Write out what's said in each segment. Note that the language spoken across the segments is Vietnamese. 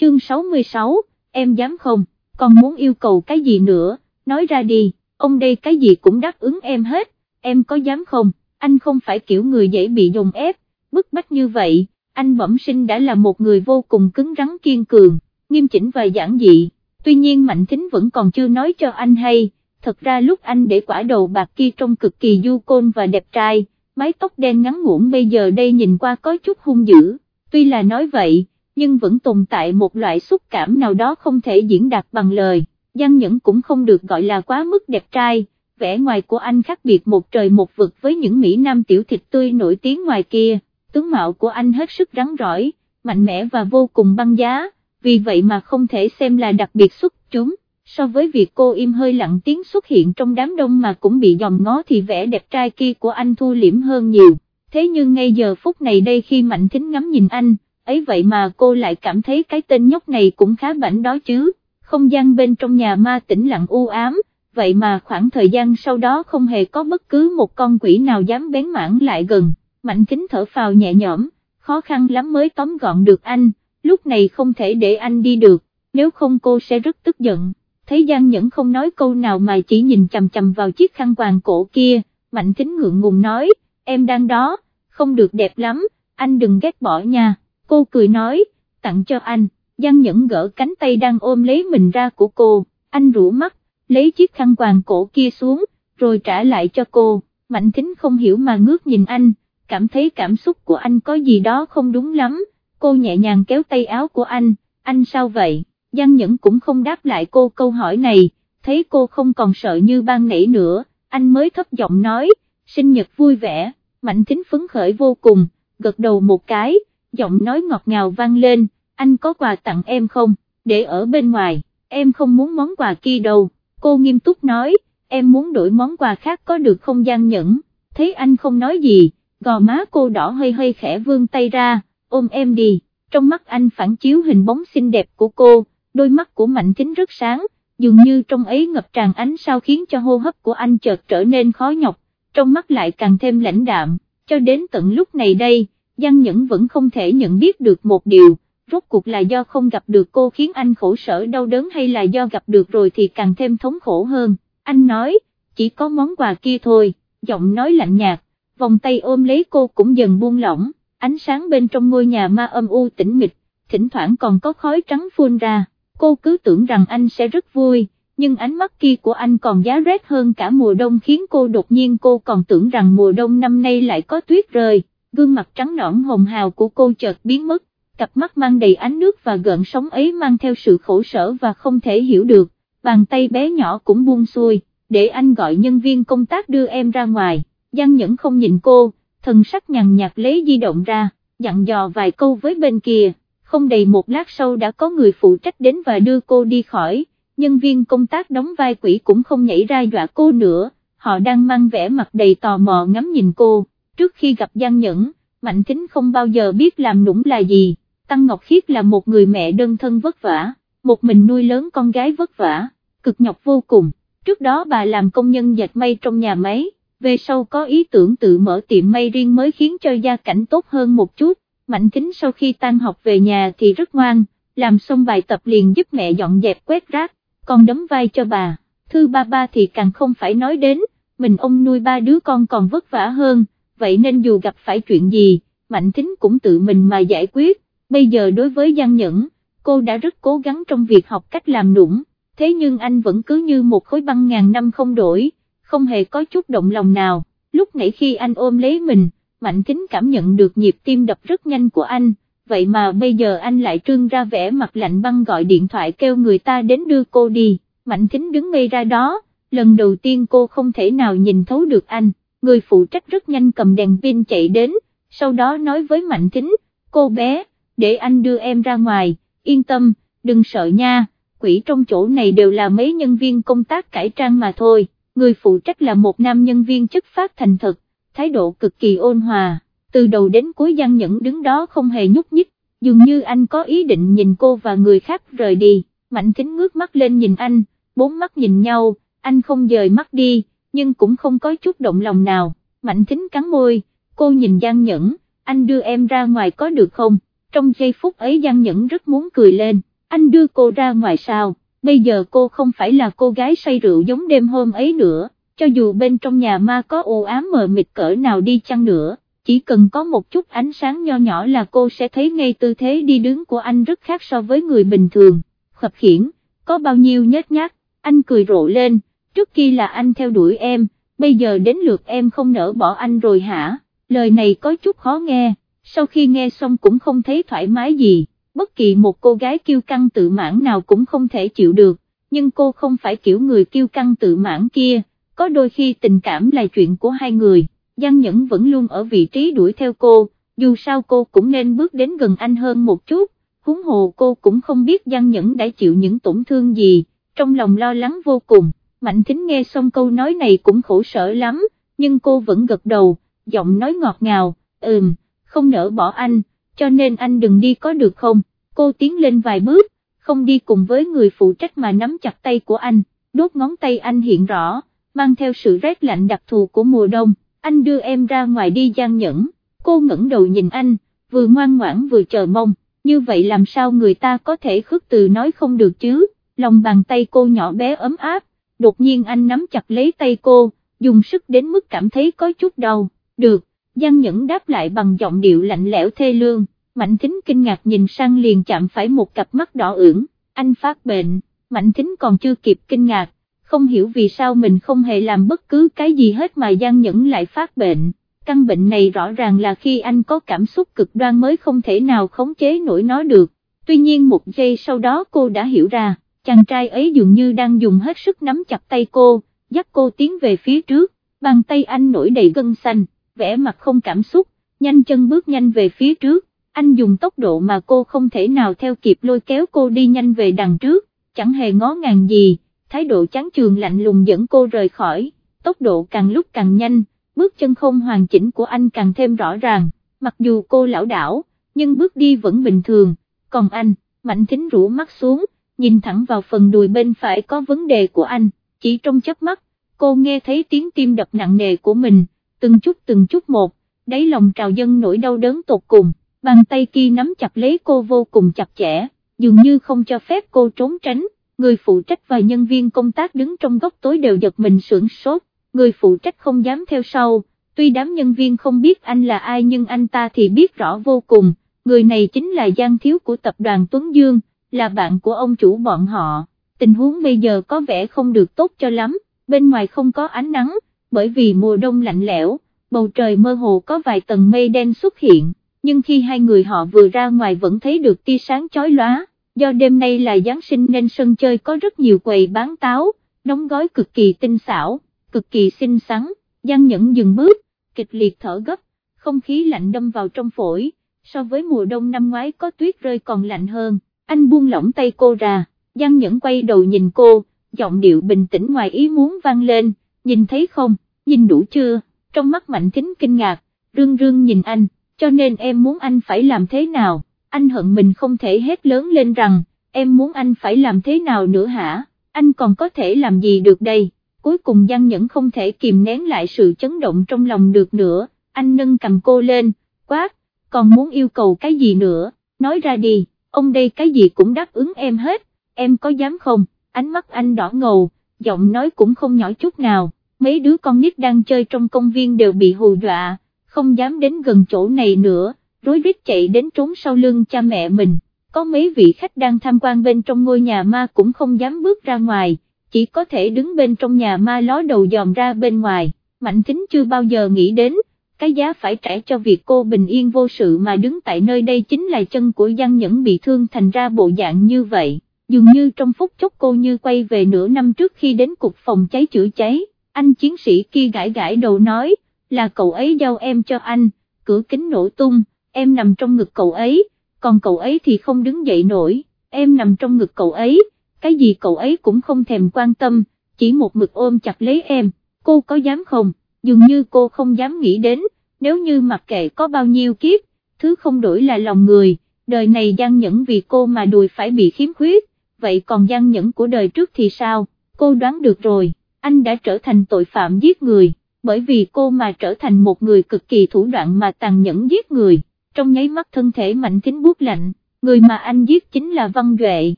chương 66, em dám không, còn muốn yêu cầu cái gì nữa, nói ra đi, ông đây cái gì cũng đáp ứng em hết, em có dám không, anh không phải kiểu người dễ bị dồn ép, bức bách như vậy, anh bẩm sinh đã là một người vô cùng cứng rắn kiên cường, nghiêm chỉnh và giản dị, tuy nhiên Mạnh Thính vẫn còn chưa nói cho anh hay, thật ra lúc anh để quả đầu bạc kia trông cực kỳ du côn và đẹp trai, mái tóc đen ngắn ngủn bây giờ đây nhìn qua có chút hung dữ, tuy là nói vậy, nhưng vẫn tồn tại một loại xúc cảm nào đó không thể diễn đạt bằng lời, Giang Nhẫn cũng không được gọi là quá mức đẹp trai, vẻ ngoài của anh khác biệt một trời một vực với những Mỹ Nam tiểu thịt tươi nổi tiếng ngoài kia, tướng mạo của anh hết sức rắn rỏi, mạnh mẽ và vô cùng băng giá, vì vậy mà không thể xem là đặc biệt xuất chúng. So với việc cô im hơi lặng tiếng xuất hiện trong đám đông mà cũng bị dòm ngó thì vẻ đẹp trai kia của anh thu liễm hơn nhiều, thế nhưng ngay giờ phút này đây khi Mạnh Thính ngắm nhìn anh, ấy vậy mà cô lại cảm thấy cái tên nhóc này cũng khá bảnh đó chứ, không gian bên trong nhà ma tĩnh lặng u ám, vậy mà khoảng thời gian sau đó không hề có bất cứ một con quỷ nào dám bén mảng lại gần, Mạnh kính thở phào nhẹ nhõm, khó khăn lắm mới tóm gọn được anh, lúc này không thể để anh đi được, nếu không cô sẽ rất tức giận. Thấy Giang Nhẫn không nói câu nào mà chỉ nhìn chầm chầm vào chiếc khăn quàng cổ kia, Mạnh kính ngượng ngùng nói, em đang đó, không được đẹp lắm, anh đừng ghét bỏ nha, cô cười nói, tặng cho anh, Giang Nhẫn gỡ cánh tay đang ôm lấy mình ra của cô, anh rủ mắt, lấy chiếc khăn quàng cổ kia xuống, rồi trả lại cho cô, Mạnh Thính không hiểu mà ngước nhìn anh, cảm thấy cảm xúc của anh có gì đó không đúng lắm, cô nhẹ nhàng kéo tay áo của anh, anh sao vậy? Giang Nhẫn cũng không đáp lại cô câu hỏi này, thấy cô không còn sợ như ban nãy nữa, anh mới thấp giọng nói, sinh nhật vui vẻ, mạnh thính phấn khởi vô cùng, gật đầu một cái, giọng nói ngọt ngào vang lên, anh có quà tặng em không, để ở bên ngoài, em không muốn món quà kia đâu, cô nghiêm túc nói, em muốn đổi món quà khác có được không gian Nhẫn, thấy anh không nói gì, gò má cô đỏ hơi hơi khẽ vươn tay ra, ôm em đi, trong mắt anh phản chiếu hình bóng xinh đẹp của cô đôi mắt của Mạnh Thính rất sáng, dường như trong ấy ngập tràn ánh sao khiến cho hô hấp của anh chợt trở nên khó nhọc, trong mắt lại càng thêm lãnh đạm, cho đến tận lúc này đây, Giang Nhẫn vẫn không thể nhận biết được một điều, rốt cuộc là do không gặp được cô khiến anh khổ sở đau đớn hay là do gặp được rồi thì càng thêm thống khổ hơn, anh nói, chỉ có món quà kia thôi, giọng nói lạnh nhạt, vòng tay ôm lấy cô cũng dần buông lỏng, ánh sáng bên trong ngôi nhà ma âm u tĩnh mịch, thỉnh thoảng còn có khói trắng phun ra. Cô cứ tưởng rằng anh sẽ rất vui, nhưng ánh mắt kia của anh còn giá rét hơn cả mùa đông khiến cô đột nhiên cô còn tưởng rằng mùa đông năm nay lại có tuyết rơi, gương mặt trắng nõn hồng hào của cô chợt biến mất, cặp mắt mang đầy ánh nước và gợn sóng ấy mang theo sự khổ sở và không thể hiểu được, bàn tay bé nhỏ cũng buông xuôi, để anh gọi nhân viên công tác đưa em ra ngoài, Giang Nhẫn không nhìn cô, thần sắc nhằn nhạt lấy di động ra, dặn dò vài câu với bên kia không đầy một lát sau đã có người phụ trách đến và đưa cô đi khỏi, nhân viên công tác đóng vai quỷ cũng không nhảy ra dọa cô nữa, họ đang mang vẻ mặt đầy tò mò ngắm nhìn cô, trước khi gặp Giang Nhẫn, Mạnh Thính không bao giờ biết làm nũng là gì, Tăng Ngọc Khiết là một người mẹ đơn thân vất vả, một mình nuôi lớn con gái vất vả, cực nhọc vô cùng, trước đó bà làm công nhân dệt may trong nhà máy, về sau có ý tưởng tự mở tiệm may riêng mới khiến cho gia cảnh tốt hơn một chút, Mạnh Thính sau khi tan học về nhà thì rất ngoan, làm xong bài tập liền giúp mẹ dọn dẹp quét rác, còn đấm vai cho bà, thư ba ba thì càng không phải nói đến, mình ông nuôi ba đứa con còn vất vả hơn, vậy nên dù gặp phải chuyện gì, Mạnh Thính cũng tự mình mà giải quyết, bây giờ đối với Giang Nhẫn, cô đã rất cố gắng trong việc học cách làm nũng, thế nhưng anh vẫn cứ như một khối băng ngàn năm không đổi, không hề có chút động lòng nào, lúc nãy khi anh ôm lấy mình, Mạnh Thính cảm nhận được nhịp tim đập rất nhanh của anh, vậy mà bây giờ anh lại trương ra vẻ mặt lạnh băng gọi điện thoại kêu người ta đến đưa cô đi, Mạnh Thính đứng ngây ra đó, lần đầu tiên cô không thể nào nhìn thấu được anh, người phụ trách rất nhanh cầm đèn pin chạy đến, sau đó nói với Mạnh Thính, cô bé, để anh đưa em ra ngoài, yên tâm, đừng sợ nha, quỷ trong chỗ này đều là mấy nhân viên công tác cải trang mà thôi, người phụ trách là một nam nhân viên chất phát thành thật, thái độ cực kỳ ôn hòa, từ đầu đến cuối Giang Nhẫn đứng đó không hề nhúc nhích, dường như anh có ý định nhìn cô và người khác rời đi, Mạnh Thính ngước mắt lên nhìn anh, bốn mắt nhìn nhau, anh không rời mắt đi, nhưng cũng không có chút động lòng nào, Mạnh Thính cắn môi, cô nhìn Giang Nhẫn, anh đưa em ra ngoài có được không, trong giây phút ấy Giang Nhẫn rất muốn cười lên, anh đưa cô ra ngoài sao, bây giờ cô không phải là cô gái say rượu giống đêm hôm ấy nữa, cho dù bên trong nhà ma có u ám mờ mịt cỡ nào đi chăng nữa, chỉ cần có một chút ánh sáng nho nhỏ là cô sẽ thấy ngay tư thế đi đứng của anh rất khác so với người bình thường, khập khiển, có bao nhiêu nhếch nhác, anh cười rộ lên, trước kia là anh theo đuổi em, bây giờ đến lượt em không nỡ bỏ anh rồi hả, lời này có chút khó nghe, sau khi nghe xong cũng không thấy thoải mái gì, bất kỳ một cô gái kiêu căng tự mãn nào cũng không thể chịu được, nhưng cô không phải kiểu người kiêu căng tự mãn kia, có đôi khi tình cảm là chuyện của hai người, Giang Nhẫn vẫn luôn ở vị trí đuổi theo cô, dù sao cô cũng nên bước đến gần anh hơn một chút, huống hồ cô cũng không biết Giang Nhẫn đã chịu những tổn thương gì, trong lòng lo lắng vô cùng. Mạnh Thính nghe xong câu nói này cũng khổ sở lắm, nhưng cô vẫn gật đầu, giọng nói ngọt ngào, ừm, không nỡ bỏ anh, cho nên anh đừng đi có được không, cô tiến lên vài bước, không đi cùng với người phụ trách mà nắm chặt tay của anh, đốt ngón tay anh hiện rõ, mang theo sự rét lạnh đặc thù của mùa đông, anh đưa em ra ngoài đi gian nhẫn, cô ngẩng đầu nhìn anh, vừa ngoan ngoãn vừa chờ mong, như vậy làm sao người ta có thể khước từ nói không được chứ, lòng bàn tay cô nhỏ bé ấm áp, đột nhiên anh nắm chặt lấy tay cô, dùng sức đến mức cảm thấy có chút đau, được, Giang Nhẫn đáp lại bằng giọng điệu lạnh lẽo thê lương, Mạnh Thính kinh ngạc nhìn sang liền chạm phải một cặp mắt đỏ ửng, anh phát bệnh, Mạnh Thính còn chưa kịp kinh ngạc, không hiểu vì sao mình không hề làm bất cứ cái gì hết mà Giang Nhẫn lại phát bệnh, căn bệnh này rõ ràng là khi anh có cảm xúc cực đoan mới không thể nào khống chế nổi nó được, tuy nhiên một giây sau đó cô đã hiểu ra chàng trai ấy dường như đang dùng hết sức nắm chặt tay cô, dắt cô tiến về phía trước, bàn tay anh nổi đầy gân xanh, vẻ mặt không cảm xúc, nhanh chân bước nhanh về phía trước, anh dùng tốc độ mà cô không thể nào theo kịp lôi kéo cô đi nhanh về đằng trước, chẳng hề ngó ngàng gì, thái độ chán trường lạnh lùng dẫn cô rời khỏi, tốc độ càng lúc càng nhanh, bước chân không hoàn chỉnh của anh càng thêm rõ ràng, mặc dù cô lão đảo, nhưng bước đi vẫn bình thường, còn anh, mạnh thính rũ mắt xuống, nhìn thẳng vào phần đùi bên phải có vấn đề của anh, chỉ trong chớp mắt, cô nghe thấy tiếng tim đập nặng nề của mình, từng chút từng chút một, đáy lòng trào dân nỗi đau đớn tột cùng, bàn tay kia nắm chặt lấy cô vô cùng chặt chẽ, dường như không cho phép cô trốn tránh, người phụ trách và nhân viên công tác đứng trong góc tối đều giật mình sưởng sốt, người phụ trách không dám theo sau, tuy đám nhân viên không biết anh là ai nhưng anh ta thì biết rõ vô cùng, người này chính là Giang Thiếu của tập đoàn Tuấn Dương là bạn của ông chủ bọn họ, tình huống bây giờ có vẻ không được tốt cho lắm, bên ngoài không có ánh nắng, bởi vì mùa đông lạnh lẽo, bầu trời mơ hồ có vài tầng mây đen xuất hiện, nhưng khi hai người họ vừa ra ngoài vẫn thấy được tia sáng chói lóa, do đêm nay là Giáng sinh nên sân chơi có rất nhiều quầy bán táo, đóng gói cực kỳ tinh xảo, cực kỳ xinh xắn, Giang Nhẫn dừng bước, kịch liệt thở gấp, không khí lạnh đâm vào trong phổi, so với mùa đông năm ngoái có tuyết rơi còn lạnh hơn anh buông lỏng tay cô ra, Giang Nhẫn quay đầu nhìn cô, giọng điệu bình tĩnh ngoài ý muốn vang lên, nhìn thấy không, nhìn đủ chưa, trong mắt Mạnh Thính kinh ngạc, rương rương nhìn anh, cho nên em muốn anh phải làm thế nào, anh hận mình không thể hét lớn lên rằng, em muốn anh phải làm thế nào nữa hả, anh còn có thể làm gì được đây, cuối cùng Giang Nhẫn không thể kìm nén lại sự chấn động trong lòng được nữa, anh nâng cầm cô lên, quát, còn muốn yêu cầu cái gì nữa, nói ra đi ông đây cái gì cũng đáp ứng em hết, em có dám không, ánh mắt anh đỏ ngầu, giọng nói cũng không nhỏ chút nào, mấy đứa con nít đang chơi trong công viên đều bị hù dọa, không dám đến gần chỗ này nữa, rối rít chạy đến trốn sau lưng cha mẹ mình, có mấy vị khách đang tham quan bên trong ngôi nhà ma cũng không dám bước ra ngoài, chỉ có thể đứng bên trong nhà ma ló đầu dòm ra bên ngoài, Mạnh Thính chưa bao giờ nghĩ đến, cái giá phải trả cho việc cô bình yên vô sự mà đứng tại nơi đây chính là chân của Giang Nhẫn bị thương thành ra bộ dạng như vậy, dường như trong phút chốc cô như quay về nửa năm trước khi đến cục phòng cháy chữa cháy, anh chiến sĩ kia gãi gãi đầu nói, là cậu ấy giao em cho anh, cửa kính nổ tung, em nằm trong ngực cậu ấy, còn cậu ấy thì không đứng dậy nổi, em nằm trong ngực cậu ấy, cái gì cậu ấy cũng không thèm quan tâm, chỉ một mực ôm chặt lấy em, cô có dám không? Dường như cô không dám nghĩ đến, nếu như mặc kệ có bao nhiêu kiếp, thứ không đổi là lòng người, đời này gian nhẫn vì cô mà đùi phải bị khiếm khuyết, vậy còn gian nhẫn của đời trước thì sao, cô đoán được rồi, anh đã trở thành tội phạm giết người, bởi vì cô mà trở thành một người cực kỳ thủ đoạn mà tàn nhẫn giết người, trong nháy mắt thân thể mạnh tính buốt lạnh, người mà anh giết chính là Văn Duệ.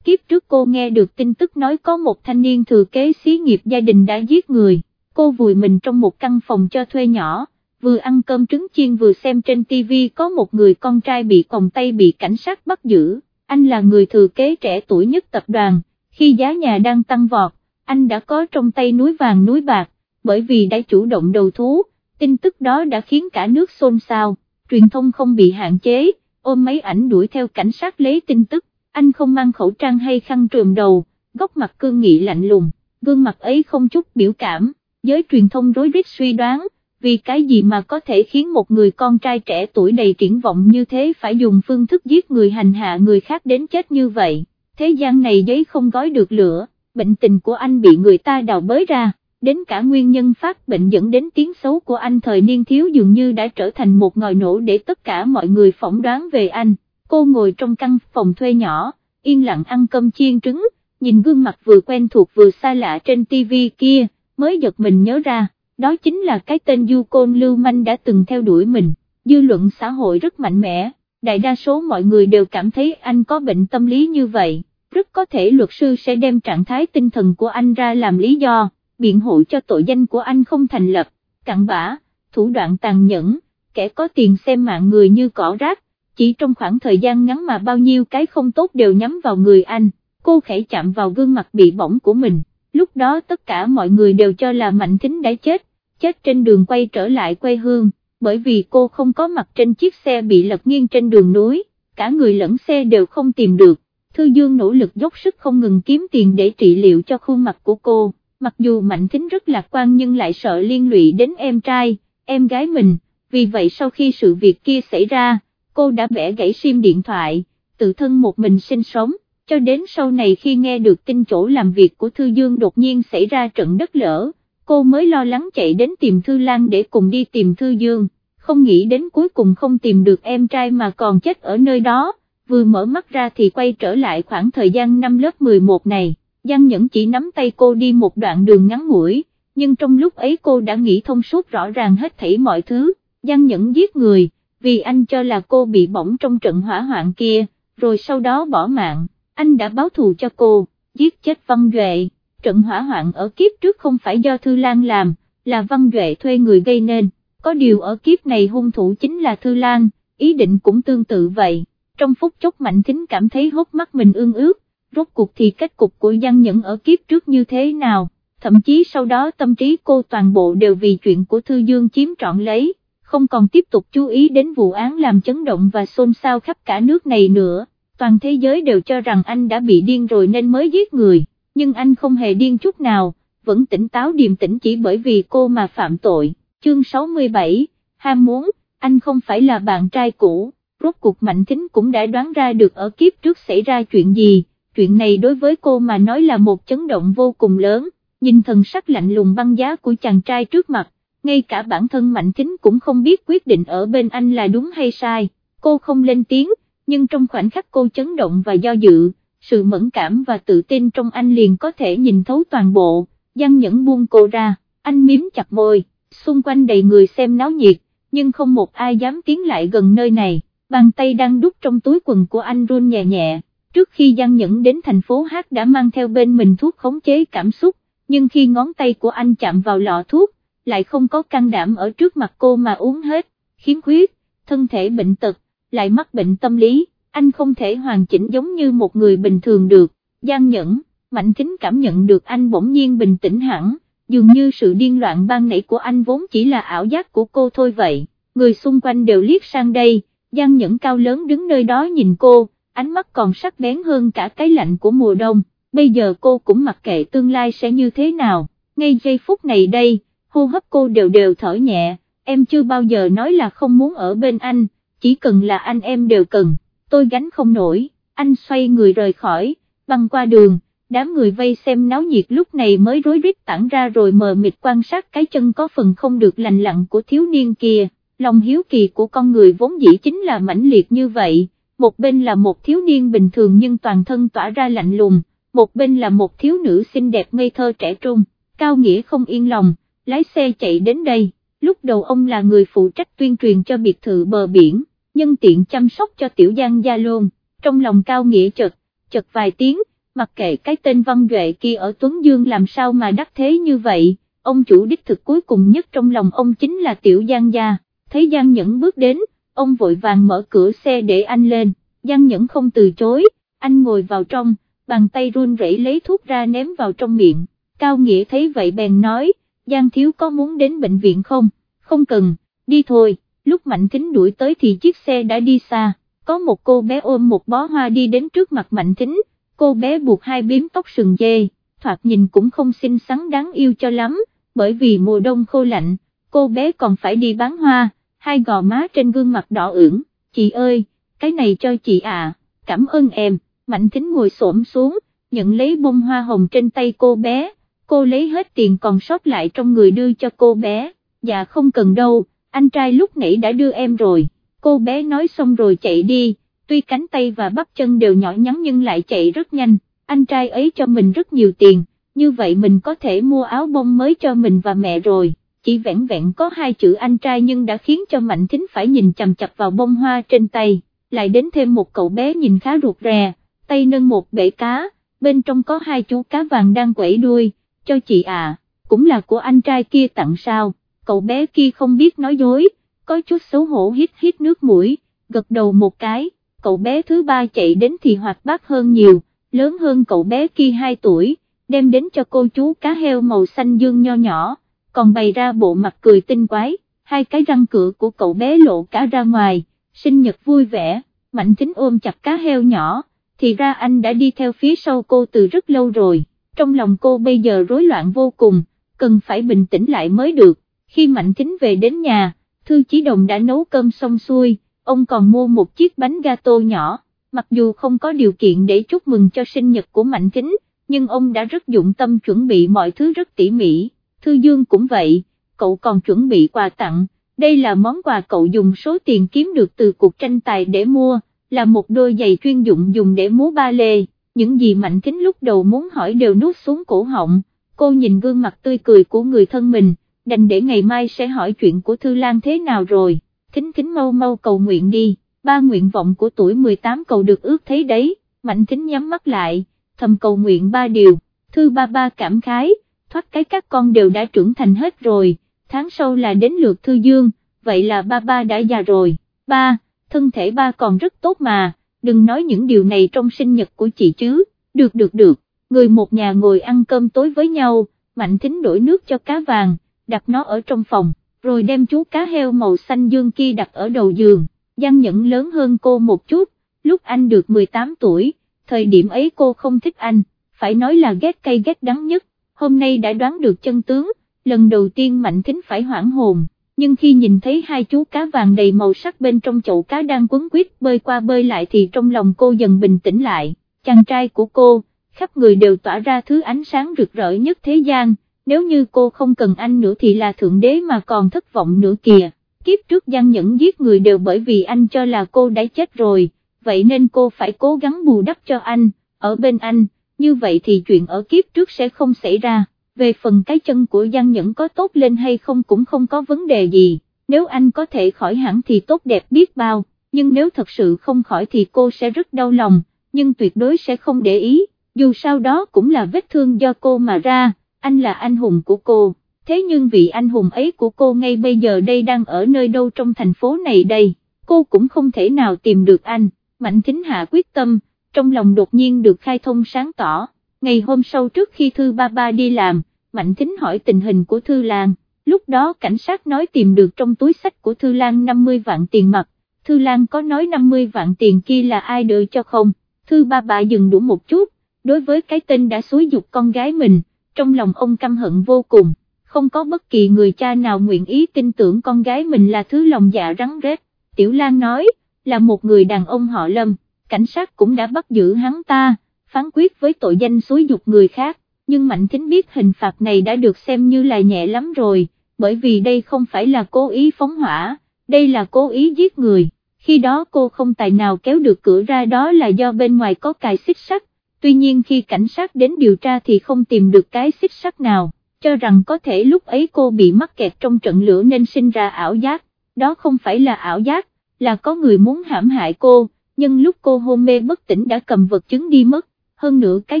Kiếp trước cô nghe được tin tức nói có một thanh niên thừa kế xí nghiệp gia đình đã giết người, cô vùi mình trong một căn phòng cho thuê nhỏ, vừa ăn cơm trứng chiên vừa xem trên TV có một người con trai bị còng tay bị cảnh sát bắt giữ, anh là người thừa kế trẻ tuổi nhất tập đoàn, khi giá nhà đang tăng vọt, anh đã có trong tay núi vàng núi bạc, bởi vì đã chủ động đầu thú, tin tức đó đã khiến cả nước xôn xao, truyền thông không bị hạn chế, ôm mấy ảnh đuổi theo cảnh sát lấy tin tức, anh không mang khẩu trang hay khăn trùm đầu, góc mặt cương nghị lạnh lùng, gương mặt ấy không chút biểu cảm, giới truyền thông rối rít suy đoán, vì cái gì mà có thể khiến một người con trai trẻ tuổi đầy triển vọng như thế phải dùng phương thức giết người hành hạ người khác đến chết như vậy, thế gian này giấy không gói được lửa, bệnh tình của anh bị người ta đào bới ra, đến cả nguyên nhân phát bệnh dẫn đến tiếng xấu của anh thời niên thiếu dường như đã trở thành một ngòi nổ để tất cả mọi người phỏng đoán về anh, cô ngồi trong căn phòng thuê nhỏ, yên lặng ăn cơm chiên trứng, nhìn gương mặt vừa quen thuộc vừa xa lạ trên tivi kia, mới giật mình nhớ ra đó chính là cái tên Du Côn Lưu Manh đã từng theo đuổi mình, dư luận xã hội rất mạnh mẽ, đại đa số mọi người đều cảm thấy anh có bệnh tâm lý như vậy, rất có thể luật sư sẽ đem trạng thái tinh thần của anh ra làm lý do, biện hộ cho tội danh của anh không thành lập, cặn bã, thủ đoạn tàn nhẫn, kẻ có tiền xem mạng người như cỏ rác, chỉ trong khoảng thời gian ngắn mà bao nhiêu cái không tốt đều nhắm vào người anh, cô khẽ chạm vào gương mặt bị bỏng của mình, lúc đó tất cả mọi người đều cho là Mạnh Thính đã chết, chết trên đường quay trở lại quê hương, bởi vì cô không có mặt trên chiếc xe bị lật nghiêng trên đường núi, cả người lẫn xe đều không tìm được, Thư Dương nỗ lực dốc sức không ngừng kiếm tiền để trị liệu cho khuôn mặt của cô, mặc dù Mạnh Thính rất lạc quan nhưng lại sợ liên lụy đến em trai, em gái mình, vì vậy sau khi sự việc kia xảy ra, cô đã bẻ gãy sim điện thoại, tự thân một mình sinh sống, cho đến sau này khi nghe được tin chỗ làm việc của Thư Dương đột nhiên xảy ra trận đất lở cô mới lo lắng chạy đến tìm Thư Lan để cùng đi tìm Thư Dương, không nghĩ đến cuối cùng không tìm được em trai mà còn chết ở nơi đó, vừa mở mắt ra thì quay trở lại khoảng thời gian năm lớp 11 này, Giang Nhẫn chỉ nắm tay cô đi một đoạn đường ngắn ngủi, nhưng trong lúc ấy cô đã nghĩ thông suốt rõ ràng hết thảy mọi thứ, Giang Nhẫn giết người, vì anh cho là cô bị bỏng trong trận hỏa hoạn kia, rồi sau đó bỏ mạng, anh đã báo thù cho cô, giết chết Văn Duệ. Trận hỏa hoạn ở kiếp trước không phải do Thư Lan làm, là Văn Duệ thuê người gây nên, có điều ở kiếp này hung thủ chính là Thư Lan, ý định cũng tương tự vậy, trong phút chốc Mạnh Thính cảm thấy hốt mắt mình ương ướt, rốt cuộc thì kết cục của Giang Nhẫn ở kiếp trước như thế nào, thậm chí sau đó tâm trí cô toàn bộ đều vì chuyện của Thư Dương chiếm trọn lấy, không còn tiếp tục chú ý đến vụ án làm chấn động và xôn xao khắp cả nước này nữa, toàn thế giới đều cho rằng anh đã bị điên rồi nên mới giết người nhưng anh không hề điên chút nào, vẫn tỉnh táo điềm tĩnh chỉ bởi vì cô mà phạm tội, chương 67, ham muốn, anh không phải là bạn trai cũ, rốt cuộc Mạnh Thính cũng đã đoán ra được ở kiếp trước xảy ra chuyện gì, chuyện này đối với cô mà nói là một chấn động vô cùng lớn, nhìn thần sắc lạnh lùng băng giá của chàng trai trước mặt, ngay cả bản thân Mạnh Thính cũng không biết quyết định ở bên anh là đúng hay sai, cô không lên tiếng, nhưng trong khoảnh khắc cô chấn động và do dự, sự mẫn cảm và tự tin trong anh liền có thể nhìn thấu toàn bộ, Giang Nhẫn buông cô ra, anh miếm chặt môi, xung quanh đầy người xem náo nhiệt, nhưng không một ai dám tiến lại gần nơi này, bàn tay đang đút trong túi quần của anh run nhẹ nhẹ, trước khi Giang Nhẫn đến thành phố Hát đã mang theo bên mình thuốc khống chế cảm xúc, nhưng khi ngón tay của anh chạm vào lọ thuốc, lại không có can đảm ở trước mặt cô mà uống hết, khiếm khuyết, thân thể bệnh tật, lại mắc bệnh tâm lý anh không thể hoàn chỉnh giống như một người bình thường được, gian Nhẫn, Mạnh Kính cảm nhận được anh bỗng nhiên bình tĩnh hẳn, dường như sự điên loạn ban nãy của anh vốn chỉ là ảo giác của cô thôi vậy, người xung quanh đều liếc sang đây, gian Nhẫn cao lớn đứng nơi đó nhìn cô, ánh mắt còn sắc bén hơn cả cái lạnh của mùa đông, bây giờ cô cũng mặc kệ tương lai sẽ như thế nào, ngay giây phút này đây, hô hấp cô đều đều thở nhẹ, em chưa bao giờ nói là không muốn ở bên anh, chỉ cần là anh em đều cần. Tôi gánh không nổi, anh xoay người rời khỏi, băng qua đường, đám người vây xem náo nhiệt lúc này mới rối rít tản ra rồi mờ mịt quan sát cái chân có phần không được lành lặn của thiếu niên kia, lòng hiếu kỳ của con người vốn dĩ chính là mãnh liệt như vậy, một bên là một thiếu niên bình thường nhưng toàn thân tỏa ra lạnh lùng, một bên là một thiếu nữ xinh đẹp ngây thơ trẻ trung, cao nghĩa không yên lòng, lái xe chạy đến đây, lúc đầu ông là người phụ trách tuyên truyền cho biệt thự bờ biển nhân tiện chăm sóc cho tiểu giang gia luôn, trong lòng cao nghĩa chật, chật vài tiếng, mặc kệ cái tên văn duệ kia ở Tuấn Dương làm sao mà đắc thế như vậy, ông chủ đích thực cuối cùng nhất trong lòng ông chính là tiểu giang gia, thấy giang nhẫn bước đến, ông vội vàng mở cửa xe để anh lên, giang nhẫn không từ chối, anh ngồi vào trong, bàn tay run rẩy lấy thuốc ra ném vào trong miệng, cao nghĩa thấy vậy bèn nói, giang thiếu có muốn đến bệnh viện không, không cần, đi thôi, lúc Mạnh Thính đuổi tới thì chiếc xe đã đi xa, có một cô bé ôm một bó hoa đi đến trước mặt Mạnh Thính, cô bé buộc hai biếm tóc sừng dê, thoạt nhìn cũng không xinh xắn đáng yêu cho lắm, bởi vì mùa đông khô lạnh, cô bé còn phải đi bán hoa, hai gò má trên gương mặt đỏ ửng, chị ơi, cái này cho chị à, cảm ơn em, Mạnh Thính ngồi xổm xuống, nhận lấy bông hoa hồng trên tay cô bé, cô lấy hết tiền còn sót lại trong người đưa cho cô bé, dạ không cần đâu, anh trai lúc nãy đã đưa em rồi, cô bé nói xong rồi chạy đi, tuy cánh tay và bắp chân đều nhỏ nhắn nhưng lại chạy rất nhanh, anh trai ấy cho mình rất nhiều tiền, như vậy mình có thể mua áo bông mới cho mình và mẹ rồi, chỉ vẹn vẹn có hai chữ anh trai nhưng đã khiến cho Mạnh Thính phải nhìn chằm chặp vào bông hoa trên tay, lại đến thêm một cậu bé nhìn khá ruột rè, tay nâng một bể cá, bên trong có hai chú cá vàng đang quẩy đuôi, cho chị à, cũng là của anh trai kia tặng sao, cậu bé kia không biết nói dối, có chút xấu hổ hít hít nước mũi, gật đầu một cái, cậu bé thứ ba chạy đến thì hoạt bát hơn nhiều, lớn hơn cậu bé kia 2 tuổi, đem đến cho cô chú cá heo màu xanh dương nho nhỏ, còn bày ra bộ mặt cười tinh quái, hai cái răng cửa của cậu bé lộ cả ra ngoài, sinh nhật vui vẻ, mạnh tính ôm chặt cá heo nhỏ, thì ra anh đã đi theo phía sau cô từ rất lâu rồi, trong lòng cô bây giờ rối loạn vô cùng, cần phải bình tĩnh lại mới được, khi mạnh tính về đến nhà, Thư Chí Đồng đã nấu cơm xong xuôi, ông còn mua một chiếc bánh gato nhỏ, mặc dù không có điều kiện để chúc mừng cho sinh nhật của Mạnh Thính, nhưng ông đã rất dụng tâm chuẩn bị mọi thứ rất tỉ mỉ, Thư Dương cũng vậy, cậu còn chuẩn bị quà tặng, đây là món quà cậu dùng số tiền kiếm được từ cuộc tranh tài để mua, là một đôi giày chuyên dụng dùng để múa ba lê, những gì Mạnh Thính lúc đầu muốn hỏi đều nuốt xuống cổ họng, cô nhìn gương mặt tươi cười của người thân mình, đành để ngày mai sẽ hỏi chuyện của Thư Lan thế nào rồi, thính thính mau mau cầu nguyện đi, ba nguyện vọng của tuổi 18 cầu được ước thấy đấy, mạnh thính nhắm mắt lại, thầm cầu nguyện ba điều, Thư ba ba cảm khái, thoát cái các con đều đã trưởng thành hết rồi, tháng sau là đến lượt Thư Dương, vậy là ba ba đã già rồi, ba, thân thể ba còn rất tốt mà, đừng nói những điều này trong sinh nhật của chị chứ, được được được, người một nhà ngồi ăn cơm tối với nhau, mạnh thính đổi nước cho cá vàng, đặt nó ở trong phòng, rồi đem chú cá heo màu xanh dương kia đặt ở đầu giường, Giang Nhẫn lớn hơn cô một chút, lúc anh được 18 tuổi, thời điểm ấy cô không thích anh, phải nói là ghét cay ghét đắng nhất, hôm nay đã đoán được chân tướng, lần đầu tiên Mạnh Thính phải hoảng hồn, nhưng khi nhìn thấy hai chú cá vàng đầy màu sắc bên trong chậu cá đang quấn quýt bơi qua bơi lại thì trong lòng cô dần bình tĩnh lại, chàng trai của cô, khắp người đều tỏa ra thứ ánh sáng rực rỡ nhất thế gian, nếu như cô không cần anh nữa thì là thượng đế mà còn thất vọng nữa kìa, kiếp trước Giang Nhẫn giết người đều bởi vì anh cho là cô đã chết rồi, vậy nên cô phải cố gắng bù đắp cho anh, ở bên anh, như vậy thì chuyện ở kiếp trước sẽ không xảy ra, về phần cái chân của Giang Nhẫn có tốt lên hay không cũng không có vấn đề gì, nếu anh có thể khỏi hẳn thì tốt đẹp biết bao, nhưng nếu thật sự không khỏi thì cô sẽ rất đau lòng, nhưng tuyệt đối sẽ không để ý, dù sao đó cũng là vết thương do cô mà ra anh là anh hùng của cô, thế nhưng vị anh hùng ấy của cô ngay bây giờ đây đang ở nơi đâu trong thành phố này đây, cô cũng không thể nào tìm được anh, Mạnh Thính Hạ quyết tâm, trong lòng đột nhiên được khai thông sáng tỏ, ngày hôm sau trước khi Thư Ba Ba đi làm, Mạnh Thính hỏi tình hình của Thư Lan, lúc đó cảnh sát nói tìm được trong túi sách của Thư Lan 50 vạn tiền mặt, Thư Lan có nói 50 vạn tiền kia là ai đưa cho không, Thư Ba Ba dừng đủ một chút, đối với cái tên đã xúi dục con gái mình trong lòng ông căm hận vô cùng, không có bất kỳ người cha nào nguyện ý tin tưởng con gái mình là thứ lòng dạ rắn rết, Tiểu Lan nói, là một người đàn ông họ Lâm, cảnh sát cũng đã bắt giữ hắn ta, phán quyết với tội danh xúi dục người khác, nhưng Mạnh Thính biết hình phạt này đã được xem như là nhẹ lắm rồi, bởi vì đây không phải là cố ý phóng hỏa, đây là cố ý giết người, khi đó cô không tài nào kéo được cửa ra đó là do bên ngoài có cài xích sắt, tuy nhiên khi cảnh sát đến điều tra thì không tìm được cái xích sắt nào, cho rằng có thể lúc ấy cô bị mắc kẹt trong trận lửa nên sinh ra ảo giác, đó không phải là ảo giác, là có người muốn hãm hại cô, nhưng lúc cô hôn mê bất tỉnh đã cầm vật chứng đi mất, hơn nữa cái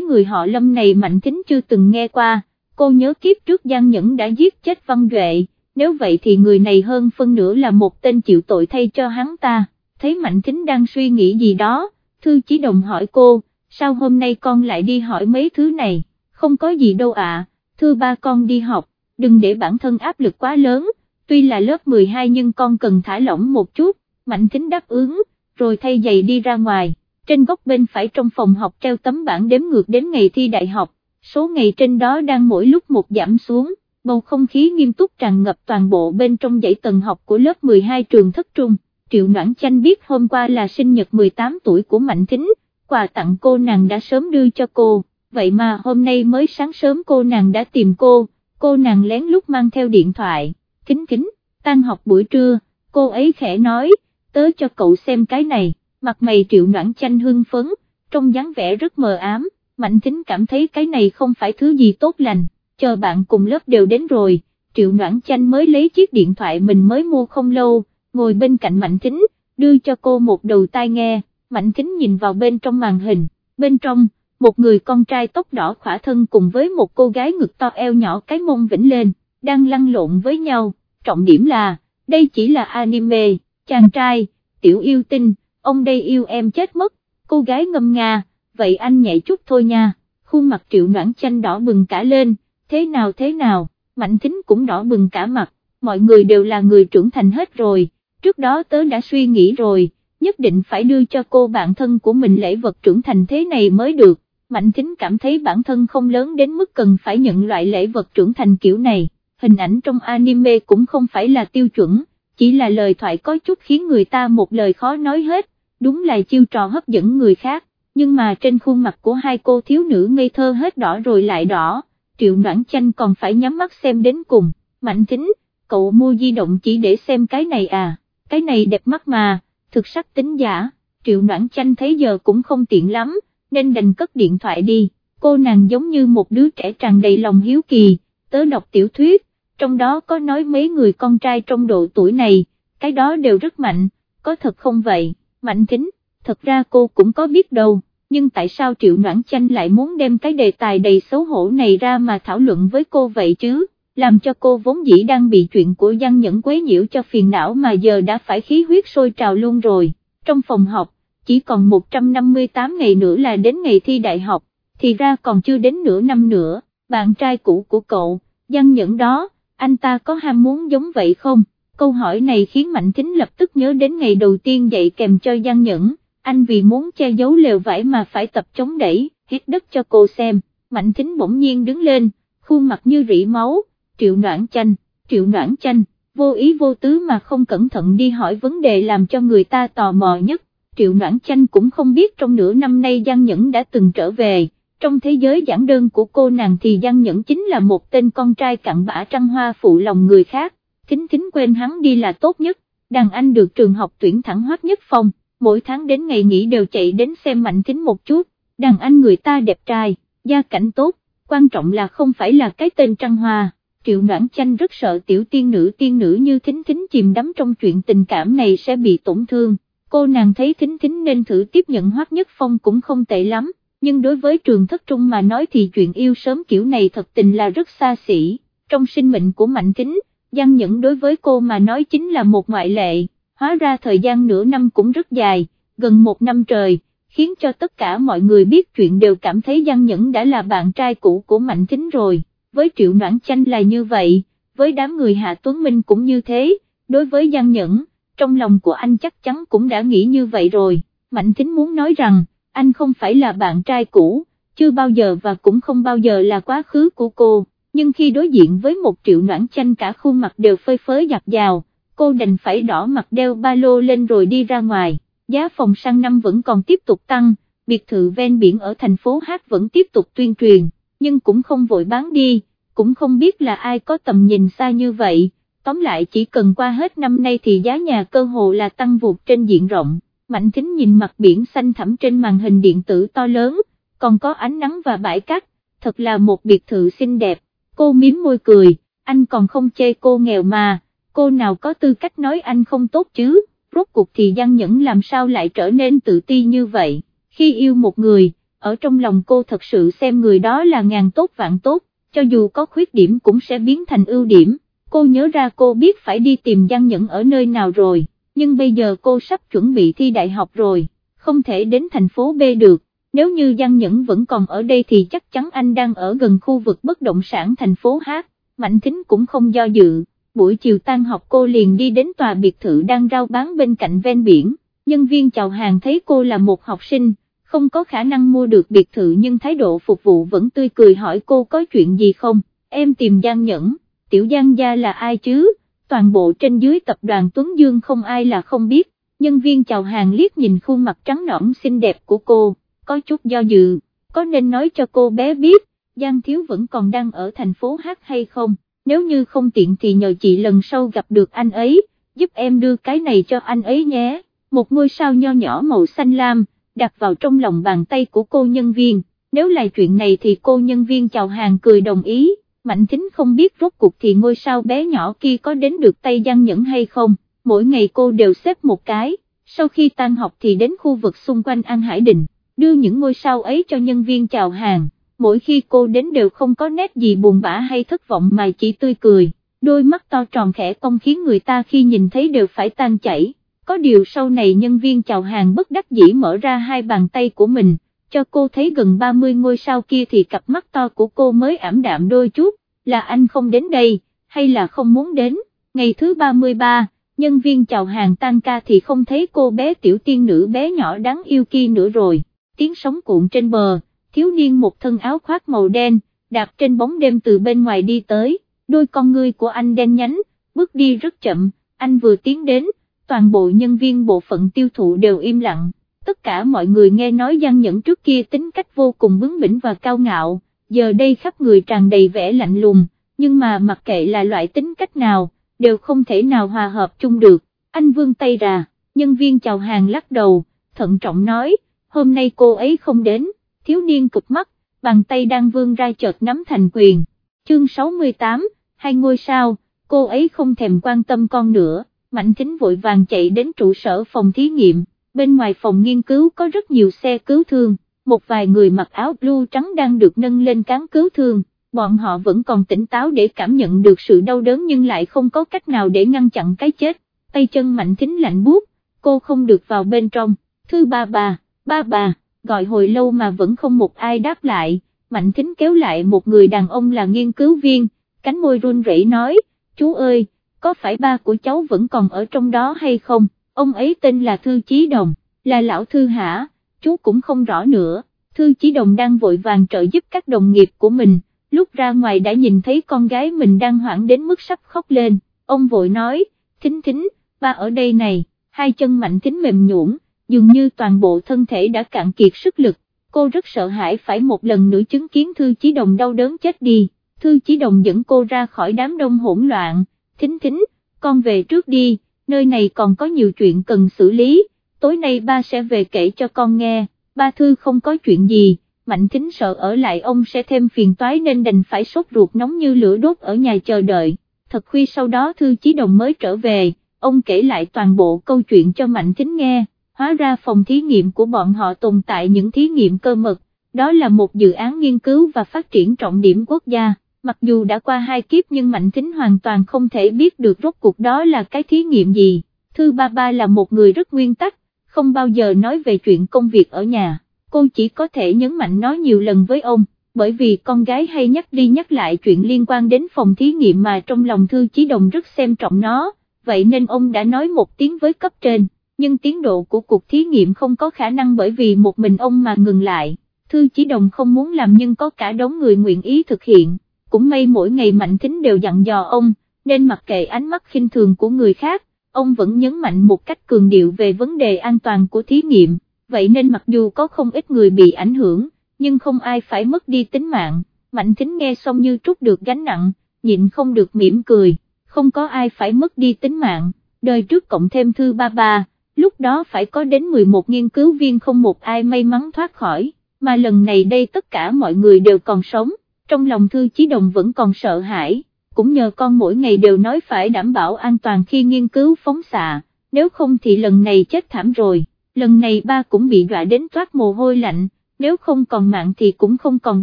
người họ lâm này Mạnh Thính chưa từng nghe qua, cô nhớ kiếp trước Giang Nhẫn đã giết chết Văn Duệ, nếu vậy thì người này hơn phân nửa là một tên chịu tội thay cho hắn ta, thấy Mạnh Thính đang suy nghĩ gì đó, Thư Chí Đồng hỏi cô, sao hôm nay con lại đi hỏi mấy thứ này, không có gì đâu ạ, thưa ba con đi học, đừng để bản thân áp lực quá lớn, tuy là lớp 12 nhưng con cần thả lỏng một chút, Mạnh Tính đáp ứng, rồi thay giày đi ra ngoài, trên góc bên phải trong phòng học treo tấm bảng đếm ngược đến ngày thi đại học, số ngày trên đó đang mỗi lúc một giảm xuống, bầu không khí nghiêm túc tràn ngập toàn bộ bên trong dãy tầng học của lớp 12 trường thất trung. Triệu Noãn Chanh biết hôm qua là sinh nhật 18 tuổi của Mạnh Thính, quà tặng cô nàng đã sớm đưa cho cô, vậy mà hôm nay mới sáng sớm cô nàng đã tìm cô, cô nàng lén lút mang theo điện thoại, kính kính, tan học buổi trưa, cô ấy khẽ nói, tớ cho cậu xem cái này, mặt mày Triệu Noãn Chanh hưng phấn, trong dáng vẻ rất mờ ám, Mạnh Thính cảm thấy cái này không phải thứ gì tốt lành, chờ bạn cùng lớp đều đến rồi, Triệu Noãn Chanh mới lấy chiếc điện thoại mình mới mua không lâu, ngồi bên cạnh Mạnh Thính, đưa cho cô một đầu tai nghe, Mạnh Thính nhìn vào bên trong màn hình, bên trong, một người con trai tóc đỏ khỏa thân cùng với một cô gái ngực to eo nhỏ cái mông vĩnh lên, đang lăn lộn với nhau, trọng điểm là, đây chỉ là anime, chàng trai, tiểu yêu tinh, ông đây yêu em chết mất, cô gái ngâm nga, vậy anh nhảy chút thôi nha, khuôn mặt triệu noãn chanh đỏ bừng cả lên, thế nào thế nào, mạnh thính cũng đỏ bừng cả mặt, mọi người đều là người trưởng thành hết rồi, trước đó tớ đã suy nghĩ rồi, nhất định phải đưa cho cô bạn thân của mình lễ vật trưởng thành thế này mới được, mạnh thính cảm thấy bản thân không lớn đến mức cần phải nhận loại lễ vật trưởng thành kiểu này, hình ảnh trong anime cũng không phải là tiêu chuẩn, chỉ là lời thoại có chút khiến người ta một lời khó nói hết, đúng là chiêu trò hấp dẫn người khác, nhưng mà trên khuôn mặt của hai cô thiếu nữ ngây thơ hết đỏ rồi lại đỏ, triệu noãn chanh còn phải nhắm mắt xem đến cùng, mạnh Thính, cậu mua di động chỉ để xem cái này à, cái này đẹp mắt mà, thực sắc tính giả, triệu noãn chanh thấy giờ cũng không tiện lắm, nên đành cất điện thoại đi, cô nàng giống như một đứa trẻ tràn đầy lòng hiếu kỳ, tớ đọc tiểu thuyết, trong đó có nói mấy người con trai trong độ tuổi này, cái đó đều rất mạnh, có thật không vậy, mạnh tính, thật ra cô cũng có biết đâu, nhưng tại sao Triệu Noãn Chanh lại muốn đem cái đề tài đầy xấu hổ này ra mà thảo luận với cô vậy chứ, làm cho cô vốn dĩ đang bị chuyện của Giang Nhẫn quấy nhiễu cho phiền não mà giờ đã phải khí huyết sôi trào luôn rồi, trong phòng học, chỉ còn 158 ngày nữa là đến ngày thi đại học, thì ra còn chưa đến nửa năm nữa, bạn trai cũ của cậu, Giang Nhẫn đó, anh ta có ham muốn giống vậy không? Câu hỏi này khiến Mạnh Thính lập tức nhớ đến ngày đầu tiên dạy kèm cho Giang Nhẫn, anh vì muốn che giấu lều vải mà phải tập chống đẩy, hít đất cho cô xem, Mạnh Thính bỗng nhiên đứng lên, khuôn mặt như rỉ máu, triệu noãn chanh, triệu noãn chanh, vô ý vô tứ mà không cẩn thận đi hỏi vấn đề làm cho người ta tò mò nhất, triệu noãn chanh cũng không biết trong nửa năm nay Giang Nhẫn đã từng trở về. Trong thế giới giảng đơn của cô nàng thì Giang Nhẫn chính là một tên con trai cặn bã trăng hoa phụ lòng người khác, thính thính quên hắn đi là tốt nhất, đàn anh được trường học tuyển thẳng hoác nhất phòng, mỗi tháng đến ngày nghỉ đều chạy đến xem mạnh thính một chút, đàn anh người ta đẹp trai, gia cảnh tốt, quan trọng là không phải là cái tên trăng hoa. Triệu Noãn Chanh rất sợ tiểu tiên nữ tiên nữ như thính thính chìm đắm trong chuyện tình cảm này sẽ bị tổn thương, cô nàng thấy thính thính nên thử tiếp nhận hoắc nhất phong cũng không tệ lắm nhưng đối với trường thất trung mà nói thì chuyện yêu sớm kiểu này thật tình là rất xa xỉ, trong sinh mệnh của Mạnh Thính, Giang Nhẫn đối với cô mà nói chính là một ngoại lệ, hóa ra thời gian nửa năm cũng rất dài, gần một năm trời, khiến cho tất cả mọi người biết chuyện đều cảm thấy Giang Nhẫn đã là bạn trai cũ của Mạnh Thính rồi, với Triệu Noãn Chanh là như vậy, với đám người Hạ Tuấn Minh cũng như thế, đối với Giang Nhẫn, trong lòng của anh chắc chắn cũng đã nghĩ như vậy rồi, Mạnh Thính muốn nói rằng, anh không phải là bạn trai cũ, chưa bao giờ và cũng không bao giờ là quá khứ của cô, nhưng khi đối diện với một triệu noãn chanh cả khuôn mặt đều phơi phới giặt dào, cô đành phải đỏ mặt đeo ba lô lên rồi đi ra ngoài, giá phòng sang năm vẫn còn tiếp tục tăng, biệt thự ven biển ở thành phố Hát vẫn tiếp tục tuyên truyền, nhưng cũng không vội bán đi, cũng không biết là ai có tầm nhìn xa như vậy, tóm lại chỉ cần qua hết năm nay thì giá nhà cơ hồ là tăng vụt trên diện rộng. Mạnh Thính nhìn mặt biển xanh thẳm trên màn hình điện tử to lớn, còn có ánh nắng và bãi cát, thật là một biệt thự xinh đẹp, cô miếm môi cười, anh còn không chê cô nghèo mà, cô nào có tư cách nói anh không tốt chứ, rốt cuộc thì Giang Nhẫn làm sao lại trở nên tự ti như vậy, khi yêu một người, ở trong lòng cô thật sự xem người đó là ngàn tốt vạn tốt, cho dù có khuyết điểm cũng sẽ biến thành ưu điểm, cô nhớ ra cô biết phải đi tìm Giang Nhẫn ở nơi nào rồi, nhưng bây giờ cô sắp chuẩn bị thi đại học rồi, không thể đến thành phố B được, nếu như Giang Nhẫn vẫn còn ở đây thì chắc chắn anh đang ở gần khu vực bất động sản thành phố H. Mạnh Thính cũng không do dự, buổi chiều tan học cô liền đi đến tòa biệt thự đang rao bán bên cạnh ven biển, nhân viên chào hàng thấy cô là một học sinh, không có khả năng mua được biệt thự nhưng thái độ phục vụ vẫn tươi cười hỏi cô có chuyện gì không, em tìm Giang Nhẫn, tiểu Giang gia là ai chứ, toàn bộ trên dưới tập đoàn Tuấn Dương không ai là không biết, nhân viên chào hàng liếc nhìn khuôn mặt trắng nõn xinh đẹp của cô, có chút do dự, có nên nói cho cô bé biết, Giang Thiếu vẫn còn đang ở thành phố Hát hay không, nếu như không tiện thì nhờ chị lần sau gặp được anh ấy, giúp em đưa cái này cho anh ấy nhé, một ngôi sao nho nhỏ màu xanh lam, đặt vào trong lòng bàn tay của cô nhân viên, nếu là chuyện này thì cô nhân viên chào hàng cười đồng ý, Mạnh Thính không biết rốt cuộc thì ngôi sao bé nhỏ kia có đến được tay Giang Nhẫn hay không, mỗi ngày cô đều xếp một cái, sau khi tan học thì đến khu vực xung quanh An Hải Đình, đưa những ngôi sao ấy cho nhân viên chào hàng, mỗi khi cô đến đều không có nét gì buồn bã hay thất vọng mà chỉ tươi cười, đôi mắt to tròn khẽ cong khiến người ta khi nhìn thấy đều phải tan chảy có điều sau này nhân viên chào hàng bất đắc dĩ mở ra hai bàn tay của mình, cho cô thấy gần 30 ngôi sao kia thì cặp mắt to của cô mới ảm đạm đôi chút, là anh không đến đây, hay là không muốn đến, ngày thứ 33, nhân viên chào hàng tan ca thì không thấy cô bé tiểu tiên nữ bé nhỏ đáng yêu kia nữa rồi, tiếng sóng cuộn trên bờ, thiếu niên một thân áo khoác màu đen, đạp trên bóng đêm từ bên ngoài đi tới, đôi con ngươi của anh đen nhánh, bước đi rất chậm, anh vừa tiến đến, toàn bộ nhân viên bộ phận tiêu thụ đều im lặng, tất cả mọi người nghe nói Giang Nhẫn trước kia tính cách vô cùng bướng bỉnh và cao ngạo, giờ đây khắp người tràn đầy vẻ lạnh lùng, nhưng mà mặc kệ là loại tính cách nào, đều không thể nào hòa hợp chung được, anh vương tay ra, nhân viên chào hàng lắc đầu, thận trọng nói, hôm nay cô ấy không đến, thiếu niên cực mắt, bàn tay đang vương ra chợt nắm thành quyền, chương 68, hai ngôi sao, cô ấy không thèm quan tâm con nữa. Mạnh Thính vội vàng chạy đến trụ sở phòng thí nghiệm, bên ngoài phòng nghiên cứu có rất nhiều xe cứu thương, một vài người mặc áo blue trắng đang được nâng lên cán cứu thương, bọn họ vẫn còn tỉnh táo để cảm nhận được sự đau đớn nhưng lại không có cách nào để ngăn chặn cái chết, tay chân Mạnh Thính lạnh buốt, cô không được vào bên trong, thư ba bà, ba bà, gọi hồi lâu mà vẫn không một ai đáp lại, Mạnh Thính kéo lại một người đàn ông là nghiên cứu viên, cánh môi run rẩy nói, chú ơi, có phải ba của cháu vẫn còn ở trong đó hay không, ông ấy tên là Thư Chí Đồng, là lão Thư hả, chú cũng không rõ nữa, Thư Chí Đồng đang vội vàng trợ giúp các đồng nghiệp của mình, lúc ra ngoài đã nhìn thấy con gái mình đang hoảng đến mức sắp khóc lên, ông vội nói, thính thính, ba ở đây này, hai chân mạnh thính mềm nhũn, dường như toàn bộ thân thể đã cạn kiệt sức lực, cô rất sợ hãi phải một lần nữa chứng kiến Thư Chí Đồng đau đớn chết đi, Thư Chí Đồng dẫn cô ra khỏi đám đông hỗn loạn, thính thính, con về trước đi, nơi này còn có nhiều chuyện cần xử lý, tối nay ba sẽ về kể cho con nghe, ba thư không có chuyện gì, mạnh thính sợ ở lại ông sẽ thêm phiền toái nên đành phải sốt ruột nóng như lửa đốt ở nhà chờ đợi, thật khuya sau đó thư chí đồng mới trở về, ông kể lại toàn bộ câu chuyện cho mạnh thính nghe, hóa ra phòng thí nghiệm của bọn họ tồn tại những thí nghiệm cơ mật, đó là một dự án nghiên cứu và phát triển trọng điểm quốc gia mặc dù đã qua hai kiếp nhưng Mạnh Thính hoàn toàn không thể biết được rốt cuộc đó là cái thí nghiệm gì, Thư Ba Ba là một người rất nguyên tắc, không bao giờ nói về chuyện công việc ở nhà, cô chỉ có thể nhấn mạnh nói nhiều lần với ông, bởi vì con gái hay nhắc đi nhắc lại chuyện liên quan đến phòng thí nghiệm mà trong lòng Thư Chí Đồng rất xem trọng nó, vậy nên ông đã nói một tiếng với cấp trên, nhưng tiến độ của cuộc thí nghiệm không có khả năng bởi vì một mình ông mà ngừng lại, Thư Chí Đồng không muốn làm nhưng có cả đống người nguyện ý thực hiện cũng may mỗi ngày Mạnh Thính đều dặn dò ông, nên mặc kệ ánh mắt khinh thường của người khác, ông vẫn nhấn mạnh một cách cường điệu về vấn đề an toàn của thí nghiệm, vậy nên mặc dù có không ít người bị ảnh hưởng, nhưng không ai phải mất đi tính mạng, Mạnh Thính nghe xong như trút được gánh nặng, nhịn không được mỉm cười, không có ai phải mất đi tính mạng, đời trước cộng thêm thư ba ba, lúc đó phải có đến 11 nghiên cứu viên không một ai may mắn thoát khỏi, mà lần này đây tất cả mọi người đều còn sống trong lòng Thư Chí Đồng vẫn còn sợ hãi, cũng nhờ con mỗi ngày đều nói phải đảm bảo an toàn khi nghiên cứu phóng xạ, nếu không thì lần này chết thảm rồi, lần này ba cũng bị đọa đến toát mồ hôi lạnh, nếu không còn mạng thì cũng không còn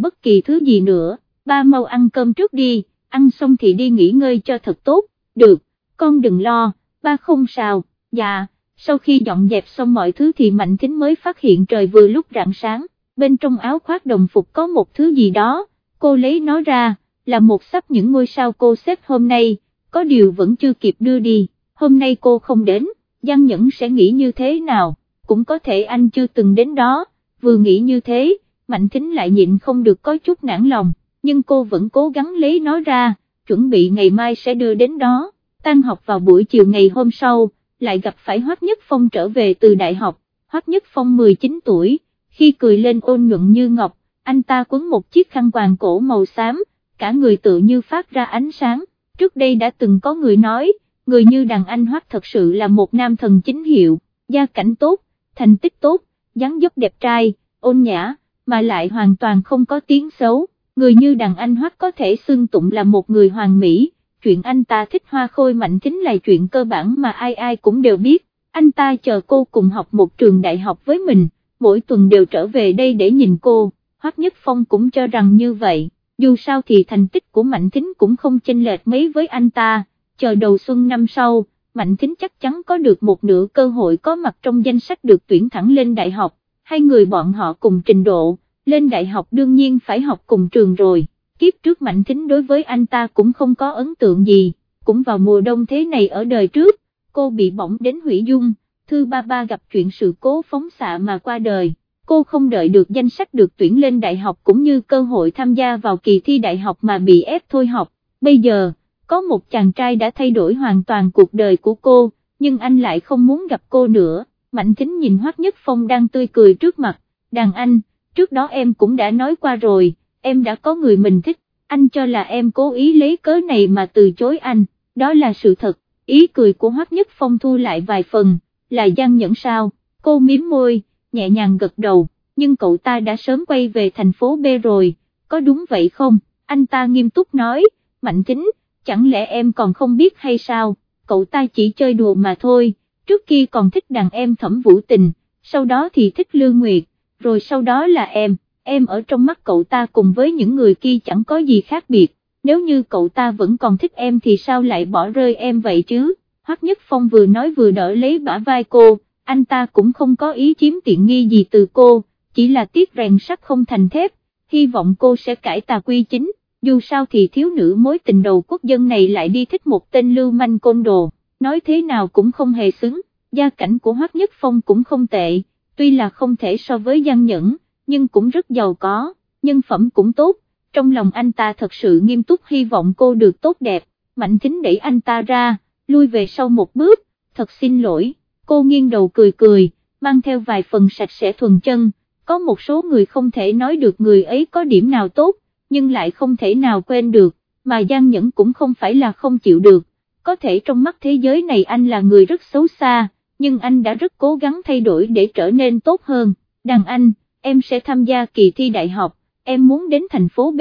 bất kỳ thứ gì nữa, ba mau ăn cơm trước đi, ăn xong thì đi nghỉ ngơi cho thật tốt, được, con đừng lo, ba không sao, dạ, sau khi dọn dẹp xong mọi thứ thì Mạnh Thính mới phát hiện trời vừa lúc rạng sáng, bên trong áo khoác đồng phục có một thứ gì đó, cô lấy nó ra, là một sắp những ngôi sao cô xếp hôm nay, có điều vẫn chưa kịp đưa đi, hôm nay cô không đến, Giang Nhẫn sẽ nghĩ như thế nào, cũng có thể anh chưa từng đến đó, vừa nghĩ như thế, Mạnh Thính lại nhịn không được có chút nản lòng, nhưng cô vẫn cố gắng lấy nó ra, chuẩn bị ngày mai sẽ đưa đến đó, tan học vào buổi chiều ngày hôm sau, lại gặp phải Hoác Nhất Phong trở về từ đại học, Hoác Nhất Phong 19 tuổi, khi cười lên ôn nhuận như ngọc, anh ta quấn một chiếc khăn quàng cổ màu xám, cả người tự như phát ra ánh sáng, trước đây đã từng có người nói, người như đàn anh Hoắc thật sự là một nam thần chính hiệu, gia cảnh tốt, thành tích tốt, dáng dấp đẹp trai, ôn nhã, mà lại hoàn toàn không có tiếng xấu, người như đàn anh Hoắc có thể xưng tụng là một người hoàn mỹ, chuyện anh ta thích hoa khôi mạnh chính là chuyện cơ bản mà ai ai cũng đều biết, anh ta chờ cô cùng học một trường đại học với mình, mỗi tuần đều trở về đây để nhìn cô, Hoắc Nhất Phong cũng cho rằng như vậy, dù sao thì thành tích của Mạnh Thính cũng không chênh lệch mấy với anh ta, chờ đầu xuân năm sau, Mạnh Thính chắc chắn có được một nửa cơ hội có mặt trong danh sách được tuyển thẳng lên đại học, hai người bọn họ cùng trình độ, lên đại học đương nhiên phải học cùng trường rồi, kiếp trước Mạnh Thính đối với anh ta cũng không có ấn tượng gì, cũng vào mùa đông thế này ở đời trước, cô bị bỏng đến hủy dung, thư ba ba gặp chuyện sự cố phóng xạ mà qua đời, cô không đợi được danh sách được tuyển lên đại học cũng như cơ hội tham gia vào kỳ thi đại học mà bị ép thôi học, bây giờ, có một chàng trai đã thay đổi hoàn toàn cuộc đời của cô, nhưng anh lại không muốn gặp cô nữa, Mạnh Thính nhìn Hoắc Nhất Phong đang tươi cười trước mặt, đàn anh, trước đó em cũng đã nói qua rồi, em đã có người mình thích, anh cho là em cố ý lấy cớ này mà từ chối anh, đó là sự thật, ý cười của Hoắc Nhất Phong thu lại vài phần, là gian nhẫn sao, cô miếm môi, nhẹ nhàng gật đầu, nhưng cậu ta đã sớm quay về thành phố B rồi, có đúng vậy không, anh ta nghiêm túc nói, Mạnh chính chẳng lẽ em còn không biết hay sao, cậu ta chỉ chơi đùa mà thôi, trước kia còn thích đàn em thẩm vũ tình, sau đó thì thích Lương Nguyệt, rồi sau đó là em, em ở trong mắt cậu ta cùng với những người kia chẳng có gì khác biệt, nếu như cậu ta vẫn còn thích em thì sao lại bỏ rơi em vậy chứ, Hoắc Nhất Phong vừa nói vừa đỡ lấy bả vai cô, anh ta cũng không có ý chiếm tiện nghi gì từ cô, chỉ là tiếc rèn sắt không thành thép, hy vọng cô sẽ cải tà quy chính, dù sao thì thiếu nữ mối tình đầu quốc dân này lại đi thích một tên lưu manh côn đồ, nói thế nào cũng không hề xứng, gia cảnh của Hoắc Nhất Phong cũng không tệ, tuy là không thể so với Giang Nhẫn, nhưng cũng rất giàu có, nhân phẩm cũng tốt, trong lòng anh ta thật sự nghiêm túc hy vọng cô được tốt đẹp, Mạnh Thính đẩy anh ta ra, lui về sau một bước, thật xin lỗi, cô nghiêng đầu cười cười, mang theo vài phần sạch sẽ thuần chân, có một số người không thể nói được người ấy có điểm nào tốt, nhưng lại không thể nào quên được, mà Giang Nhẫn cũng không phải là không chịu được, có thể trong mắt thế giới này anh là người rất xấu xa, nhưng anh đã rất cố gắng thay đổi để trở nên tốt hơn, đàn anh, em sẽ tham gia kỳ thi đại học, em muốn đến thành phố B,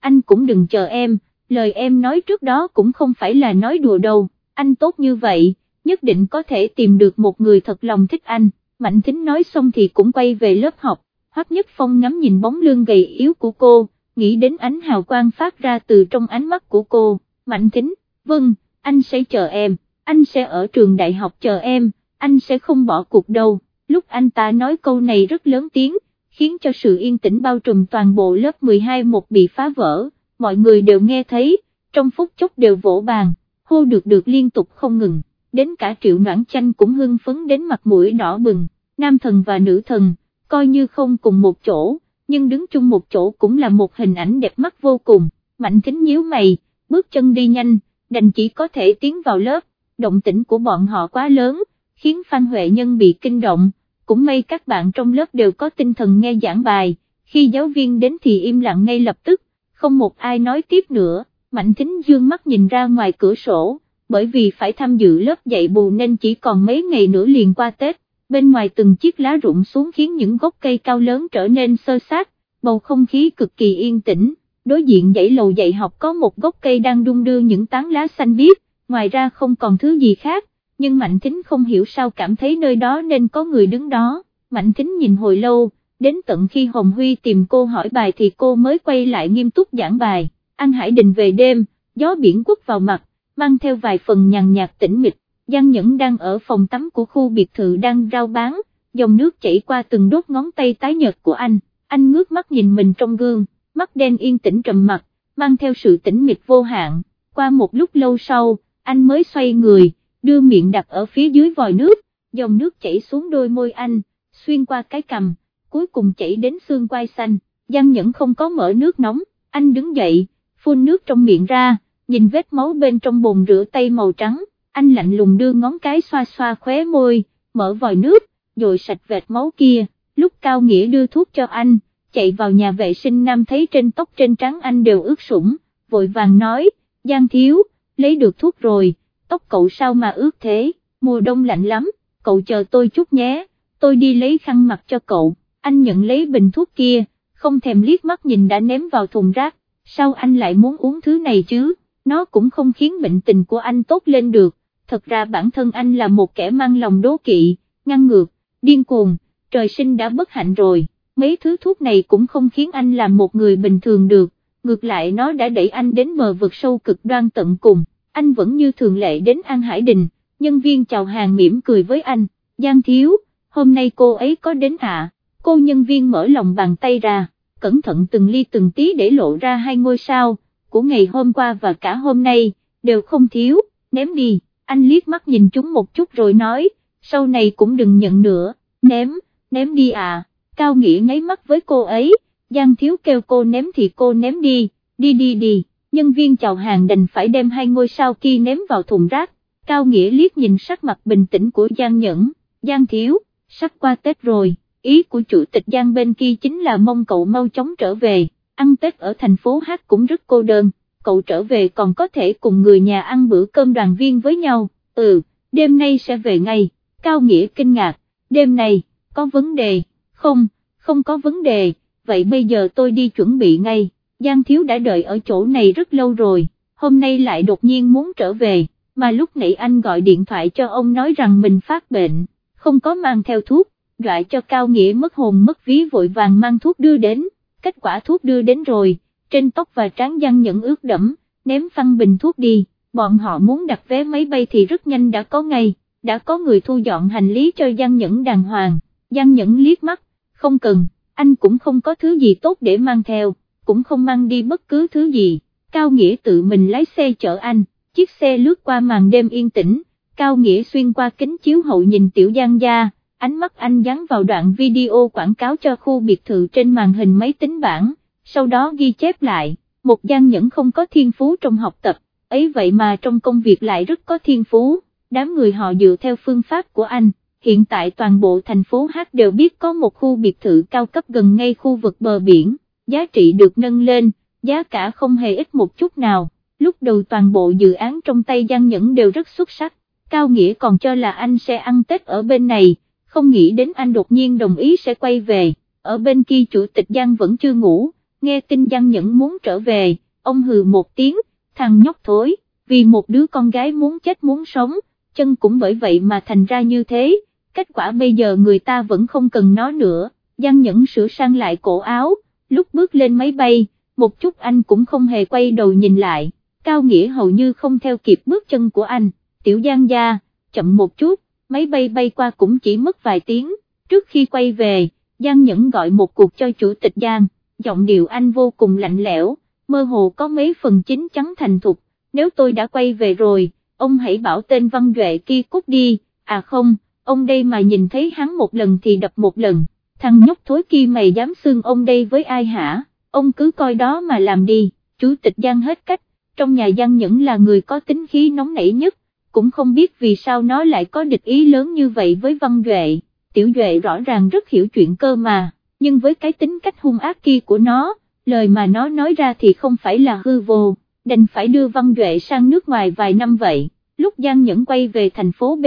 anh cũng đừng chờ em, lời em nói trước đó cũng không phải là nói đùa đâu, anh tốt như vậy, nhất định có thể tìm được một người thật lòng thích anh, Mạnh Thính nói xong thì cũng quay về lớp học, Hoắc Nhất Phong ngắm nhìn bóng lưng gầy yếu của cô, nghĩ đến ánh hào quang phát ra từ trong ánh mắt của cô, Mạnh Thính, vâng, anh sẽ chờ em, anh sẽ ở trường đại học chờ em, anh sẽ không bỏ cuộc đâu, lúc anh ta nói câu này rất lớn tiếng, khiến cho sự yên tĩnh bao trùm toàn bộ lớp 12 một bị phá vỡ, mọi người đều nghe thấy, trong phút chốc đều vỗ bàn, hô được được liên tục không ngừng, đến cả triệu noãn chanh cũng hưng phấn đến mặt mũi đỏ bừng, nam thần và nữ thần, coi như không cùng một chỗ, nhưng đứng chung một chỗ cũng là một hình ảnh đẹp mắt vô cùng, mạnh thính nhíu mày, bước chân đi nhanh, đành chỉ có thể tiến vào lớp, động tĩnh của bọn họ quá lớn, khiến Phan Huệ Nhân bị kinh động, cũng may các bạn trong lớp đều có tinh thần nghe giảng bài, khi giáo viên đến thì im lặng ngay lập tức, không một ai nói tiếp nữa, Mạnh Thính dương mắt nhìn ra ngoài cửa sổ, bởi vì phải tham dự lớp dạy bù nên chỉ còn mấy ngày nữa liền qua Tết, bên ngoài từng chiếc lá rụng xuống khiến những gốc cây cao lớn trở nên sơ sát, bầu không khí cực kỳ yên tĩnh, đối diện dãy lầu dạy học có một gốc cây đang đung đưa những tán lá xanh biếc, ngoài ra không còn thứ gì khác, nhưng Mạnh Thính không hiểu sao cảm thấy nơi đó nên có người đứng đó, Mạnh Thính nhìn hồi lâu, đến tận khi Hồng Huy tìm cô hỏi bài thì cô mới quay lại nghiêm túc giảng bài, An Hải Đình về đêm, gió biển quất vào mặt, mang theo vài phần nhàn nhạt tĩnh mịch, Giang Nhẫn đang ở phòng tắm của khu biệt thự đang rao bán, dòng nước chảy qua từng đốt ngón tay tái nhợt của anh, anh ngước mắt nhìn mình trong gương, mắt đen yên tĩnh trầm mặt, mang theo sự tĩnh mịch vô hạn, qua một lúc lâu sau, anh mới xoay người, đưa miệng đặt ở phía dưới vòi nước, dòng nước chảy xuống đôi môi anh, xuyên qua cái cằm, cuối cùng chảy đến xương quai xanh, Giang Nhẫn không có mở nước nóng, anh đứng dậy, phun nước trong miệng ra, nhìn vết máu bên trong bồn rửa tay màu trắng, anh lạnh lùng đưa ngón cái xoa xoa khóe môi, mở vòi nước, dội sạch vệt máu kia, lúc Cao Nghĩa đưa thuốc cho anh, chạy vào nhà vệ sinh nam thấy trên tóc trên trắng anh đều ướt sũng, vội vàng nói, Giang thiếu, lấy được thuốc rồi, tóc cậu sao mà ướt thế, mùa đông lạnh lắm, cậu chờ tôi chút nhé, tôi đi lấy khăn mặt cho cậu, anh nhận lấy bình thuốc kia, không thèm liếc mắt nhìn đã ném vào thùng rác, sao anh lại muốn uống thứ này chứ, nó cũng không khiến bệnh tình của anh tốt lên được, thật ra bản thân anh là một kẻ mang lòng đố kỵ, ngăn ngược, điên cuồng, trời sinh đã bất hạnh rồi, mấy thứ thuốc này cũng không khiến anh làm một người bình thường được, ngược lại nó đã đẩy anh đến bờ vực sâu cực đoan tận cùng, anh vẫn như thường lệ đến An Hải Đình, nhân viên chào hàng mỉm cười với anh, Giang Thiếu, hôm nay cô ấy có đến ạ, cô nhân viên mở lòng bàn tay ra, cẩn thận từng ly từng tí để lộ ra hai ngôi sao, của ngày hôm qua và cả hôm nay, đều không thiếu, ném đi, anh liếc mắt nhìn chúng một chút rồi nói, sau này cũng đừng nhận nữa, ném, ném đi à, Cao Nghĩa nháy mắt với cô ấy, Giang Thiếu kêu cô ném thì cô ném đi, đi đi đi, nhân viên chào hàng đành phải đem hai ngôi sao kia ném vào thùng rác, Cao Nghĩa liếc nhìn sắc mặt bình tĩnh của Giang Nhẫn, Giang Thiếu, sắp qua Tết rồi, ý của chủ tịch Giang bên kia chính là mong cậu mau chóng trở về, ăn Tết ở thành phố Hát cũng rất cô đơn, cậu trở về còn có thể cùng người nhà ăn bữa cơm đoàn viên với nhau, ừ, đêm nay sẽ về ngay, Cao Nghĩa kinh ngạc, đêm này, có vấn đề, không, không có vấn đề, vậy bây giờ tôi đi chuẩn bị ngay, Giang Thiếu đã đợi ở chỗ này rất lâu rồi, hôm nay lại đột nhiên muốn trở về, mà lúc nãy anh gọi điện thoại cho ông nói rằng mình phát bệnh, không có mang theo thuốc, dọa cho Cao Nghĩa mất hồn mất ví vội vàng mang thuốc đưa đến, kết quả thuốc đưa đến rồi, trên tóc và trán Giang Nhẫn ướt đẫm, ném phăng bình thuốc đi, bọn họ muốn đặt vé máy bay thì rất nhanh đã có ngay, đã có người thu dọn hành lý cho Giang Nhẫn đàng hoàng, Giang Nhẫn liếc mắt, không cần, anh cũng không có thứ gì tốt để mang theo, cũng không mang đi bất cứ thứ gì, Cao Nghĩa tự mình lái xe chở anh, chiếc xe lướt qua màn đêm yên tĩnh, Cao Nghĩa xuyên qua kính chiếu hậu nhìn Tiểu Giang gia, ánh mắt anh dán vào đoạn video quảng cáo cho khu biệt thự trên màn hình máy tính bảng, sau đó ghi chép lại, một gian Nhẫn không có thiên phú trong học tập, ấy vậy mà trong công việc lại rất có thiên phú, đám người họ dựa theo phương pháp của anh hiện tại toàn bộ thành phố H đều biết có một khu biệt thự cao cấp gần ngay khu vực bờ biển, giá trị được nâng lên, giá cả không hề ít một chút nào, lúc đầu toàn bộ dự án trong tay Giang Nhẫn đều rất xuất sắc, Cao Nghĩa còn cho là anh sẽ ăn Tết ở bên này, không nghĩ đến anh đột nhiên đồng ý sẽ quay về, ở bên kia chủ tịch Giang vẫn chưa ngủ, nghe tin Giang Nhẫn muốn trở về, ông hừ một tiếng, thằng nhóc thối, vì một đứa con gái muốn chết muốn sống, chân cũng bởi vậy mà thành ra như thế, kết quả bây giờ người ta vẫn không cần nó nữa, Giang Nhẫn sửa sang lại cổ áo, lúc bước lên máy bay, một chút anh cũng không hề quay đầu nhìn lại, Cao Nghĩa hầu như không theo kịp bước chân của anh, tiểu Giang gia, chậm một chút, máy bay bay qua cũng chỉ mất vài tiếng, trước khi quay về, Giang Nhẫn gọi một cuộc cho chủ tịch Giang, giọng điệu anh vô cùng lạnh lẽo, mơ hồ có mấy phần chính chắn thành thục, nếu tôi đã quay về rồi, ông hãy bảo tên Văn Duệ kia cút đi, à không, ông đây mà nhìn thấy hắn một lần thì đập một lần, thằng nhóc thối kia mày dám xương ông đây với ai hả, ông cứ coi đó mà làm đi, chủ tịch Giang hết cách, trong nhà Giang Nhẫn là người có tính khí nóng nảy nhất, cũng không biết vì sao nó lại có địch ý lớn như vậy với Văn Duệ, Tiểu Duệ rõ ràng rất hiểu chuyện cơ mà, nhưng với cái tính cách hung ác kia của nó, lời mà nó nói ra thì không phải là hư vô, đành phải đưa Văn Duệ sang nước ngoài vài năm vậy, lúc Giang Nhẫn quay về thành phố B,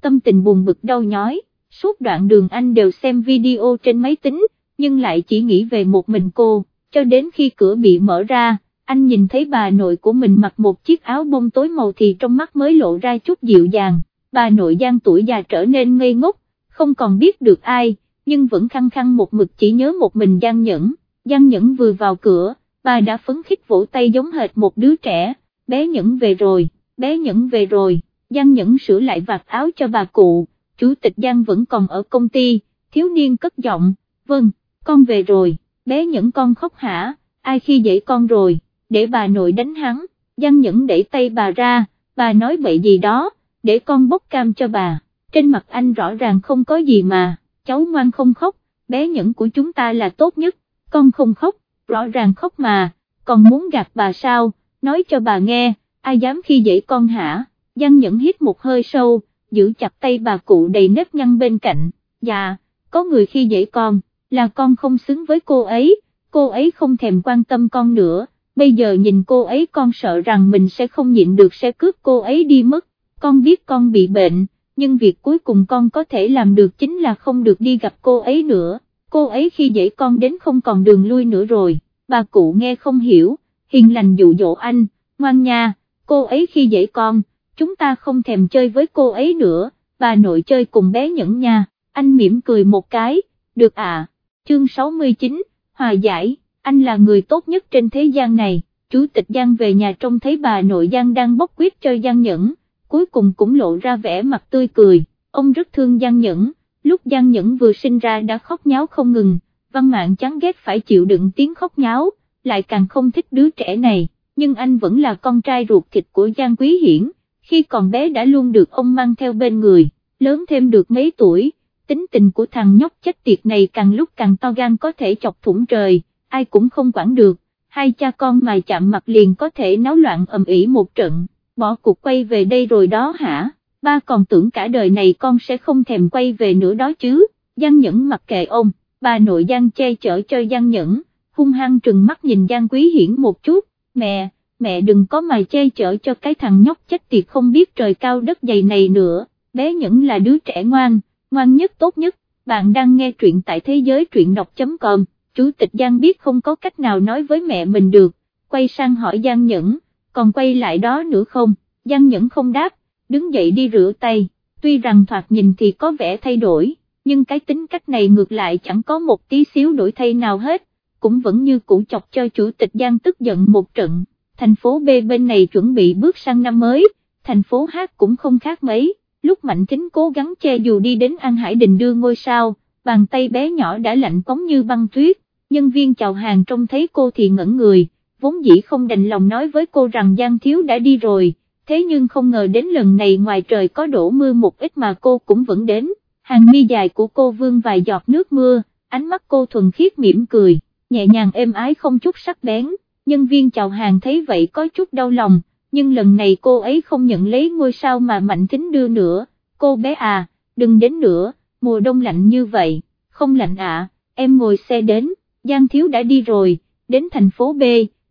tâm tình buồn bực đau nhói, suốt đoạn đường anh đều xem video trên máy tính, nhưng lại chỉ nghĩ về một mình cô, cho đến khi cửa bị mở ra, anh nhìn thấy bà nội của mình mặc một chiếc áo bông tối màu thì trong mắt mới lộ ra chút dịu dàng, bà nội Giang tuổi già trở nên ngây ngốc, không còn biết được ai, nhưng vẫn khăng khăng một mực chỉ nhớ một mình Giang Nhẫn, Giang Nhẫn vừa vào cửa, bà đã phấn khích vỗ tay giống hệt một đứa trẻ, bé Nhẫn về rồi, bé Nhẫn về rồi, Giang Nhẫn sửa lại vạt áo cho bà cụ, chủ tịch Giang vẫn còn ở công ty, thiếu niên cất giọng, vâng, con về rồi, bé Nhẫn con khóc hả, ai khi dậy con rồi, để bà nội đánh hắn, Giang Nhẫn đẩy tay bà ra, bà nói bậy gì đó, để con bốc cam cho bà, trên mặt anh rõ ràng không có gì mà, cháu ngoan không khóc, bé Nhẫn của chúng ta là tốt nhất, con không khóc, rõ ràng khóc mà, còn muốn gạt bà sao, nói cho bà nghe, ai dám khi dễ con hả, Giang Nhẫn hít một hơi sâu, giữ chặt tay bà cụ đầy nếp nhăn bên cạnh, dạ, có người khi dễ con, là con không xứng với cô ấy, cô ấy không thèm quan tâm con nữa, bây giờ nhìn cô ấy con sợ rằng mình sẽ không nhịn được sẽ cướp cô ấy đi mất, con biết con bị bệnh, nhưng việc cuối cùng con có thể làm được chính là không được đi gặp cô ấy nữa, cô ấy khi dậy con đến không còn đường lui nữa rồi, bà cụ nghe không hiểu, hiền lành dụ dỗ anh, ngoan nha, cô ấy khi dậy con, chúng ta không thèm chơi với cô ấy nữa, bà nội chơi cùng bé nhẫn nha, anh mỉm cười một cái, được à, chương 69, hòa giải, anh là người tốt nhất trên thế gian này, chủ tịch Giang về nhà trông thấy bà nội Giang đang bốc quyết cho Giang Nhẫn, cuối cùng cũng lộ ra vẻ mặt tươi cười, ông rất thương Giang Nhẫn, lúc Giang Nhẫn vừa sinh ra đã khóc nháo không ngừng, văn mạng chán ghét phải chịu đựng tiếng khóc nháo, lại càng không thích đứa trẻ này, nhưng anh vẫn là con trai ruột thịt của Giang Quý Hiển, khi còn bé đã luôn được ông mang theo bên người, lớn thêm được mấy tuổi, tính tình của thằng nhóc chết tiệt này càng lúc càng to gan có thể chọc thủng trời, ai cũng không quản được, hai cha con mà chạm mặt liền có thể náo loạn ầm ĩ một trận, bỏ cuộc quay về đây rồi đó hả, ba còn tưởng cả đời này con sẽ không thèm quay về nữa đó chứ, Giang Nhẫn mặc kệ ông, bà nội Giang che chở cho Giang Nhẫn, hung hăng trừng mắt nhìn Giang Quý Hiển một chút, mẹ, mẹ đừng có mà che chở cho cái thằng nhóc chết tiệt không biết trời cao đất dày này nữa, bé Nhẫn là đứa trẻ ngoan, ngoan nhất tốt nhất, bạn đang nghe truyện tại thế giới truyện đọc.com, chủ tịch Giang biết không có cách nào nói với mẹ mình được, quay sang hỏi Giang Nhẫn, còn quay lại đó nữa không, Giang Nhẫn không đáp, đứng dậy đi rửa tay, tuy rằng thoạt nhìn thì có vẻ thay đổi, nhưng cái tính cách này ngược lại chẳng có một tí xíu đổi thay nào hết, cũng vẫn như cũ chọc cho chủ tịch Giang tức giận một trận, thành phố B bên này chuẩn bị bước sang năm mới, thành phố H cũng không khác mấy, lúc Mạnh Thính cố gắng che dù đi đến An Hải Đình đưa ngôi sao, bàn tay bé nhỏ đã lạnh cống như băng tuyết, nhân viên chào hàng trông thấy cô thì ngẩn người, vốn dĩ không đành lòng nói với cô rằng Giang Thiếu đã đi rồi, thế nhưng không ngờ đến lần này ngoài trời có đổ mưa một ít mà cô cũng vẫn đến, hàng mi dài của cô vương vài giọt nước mưa, ánh mắt cô thuần khiết mỉm cười, nhẹ nhàng êm ái không chút sắc bén, nhân viên chào hàng thấy vậy có chút đau lòng, nhưng lần này cô ấy không nhận lấy ngôi sao mà Mạnh Thính đưa nữa, cô bé à, đừng đến nữa, mùa đông lạnh như vậy, không lạnh ạ, em ngồi xe đến, Giang Thiếu đã đi rồi, đến thành phố B,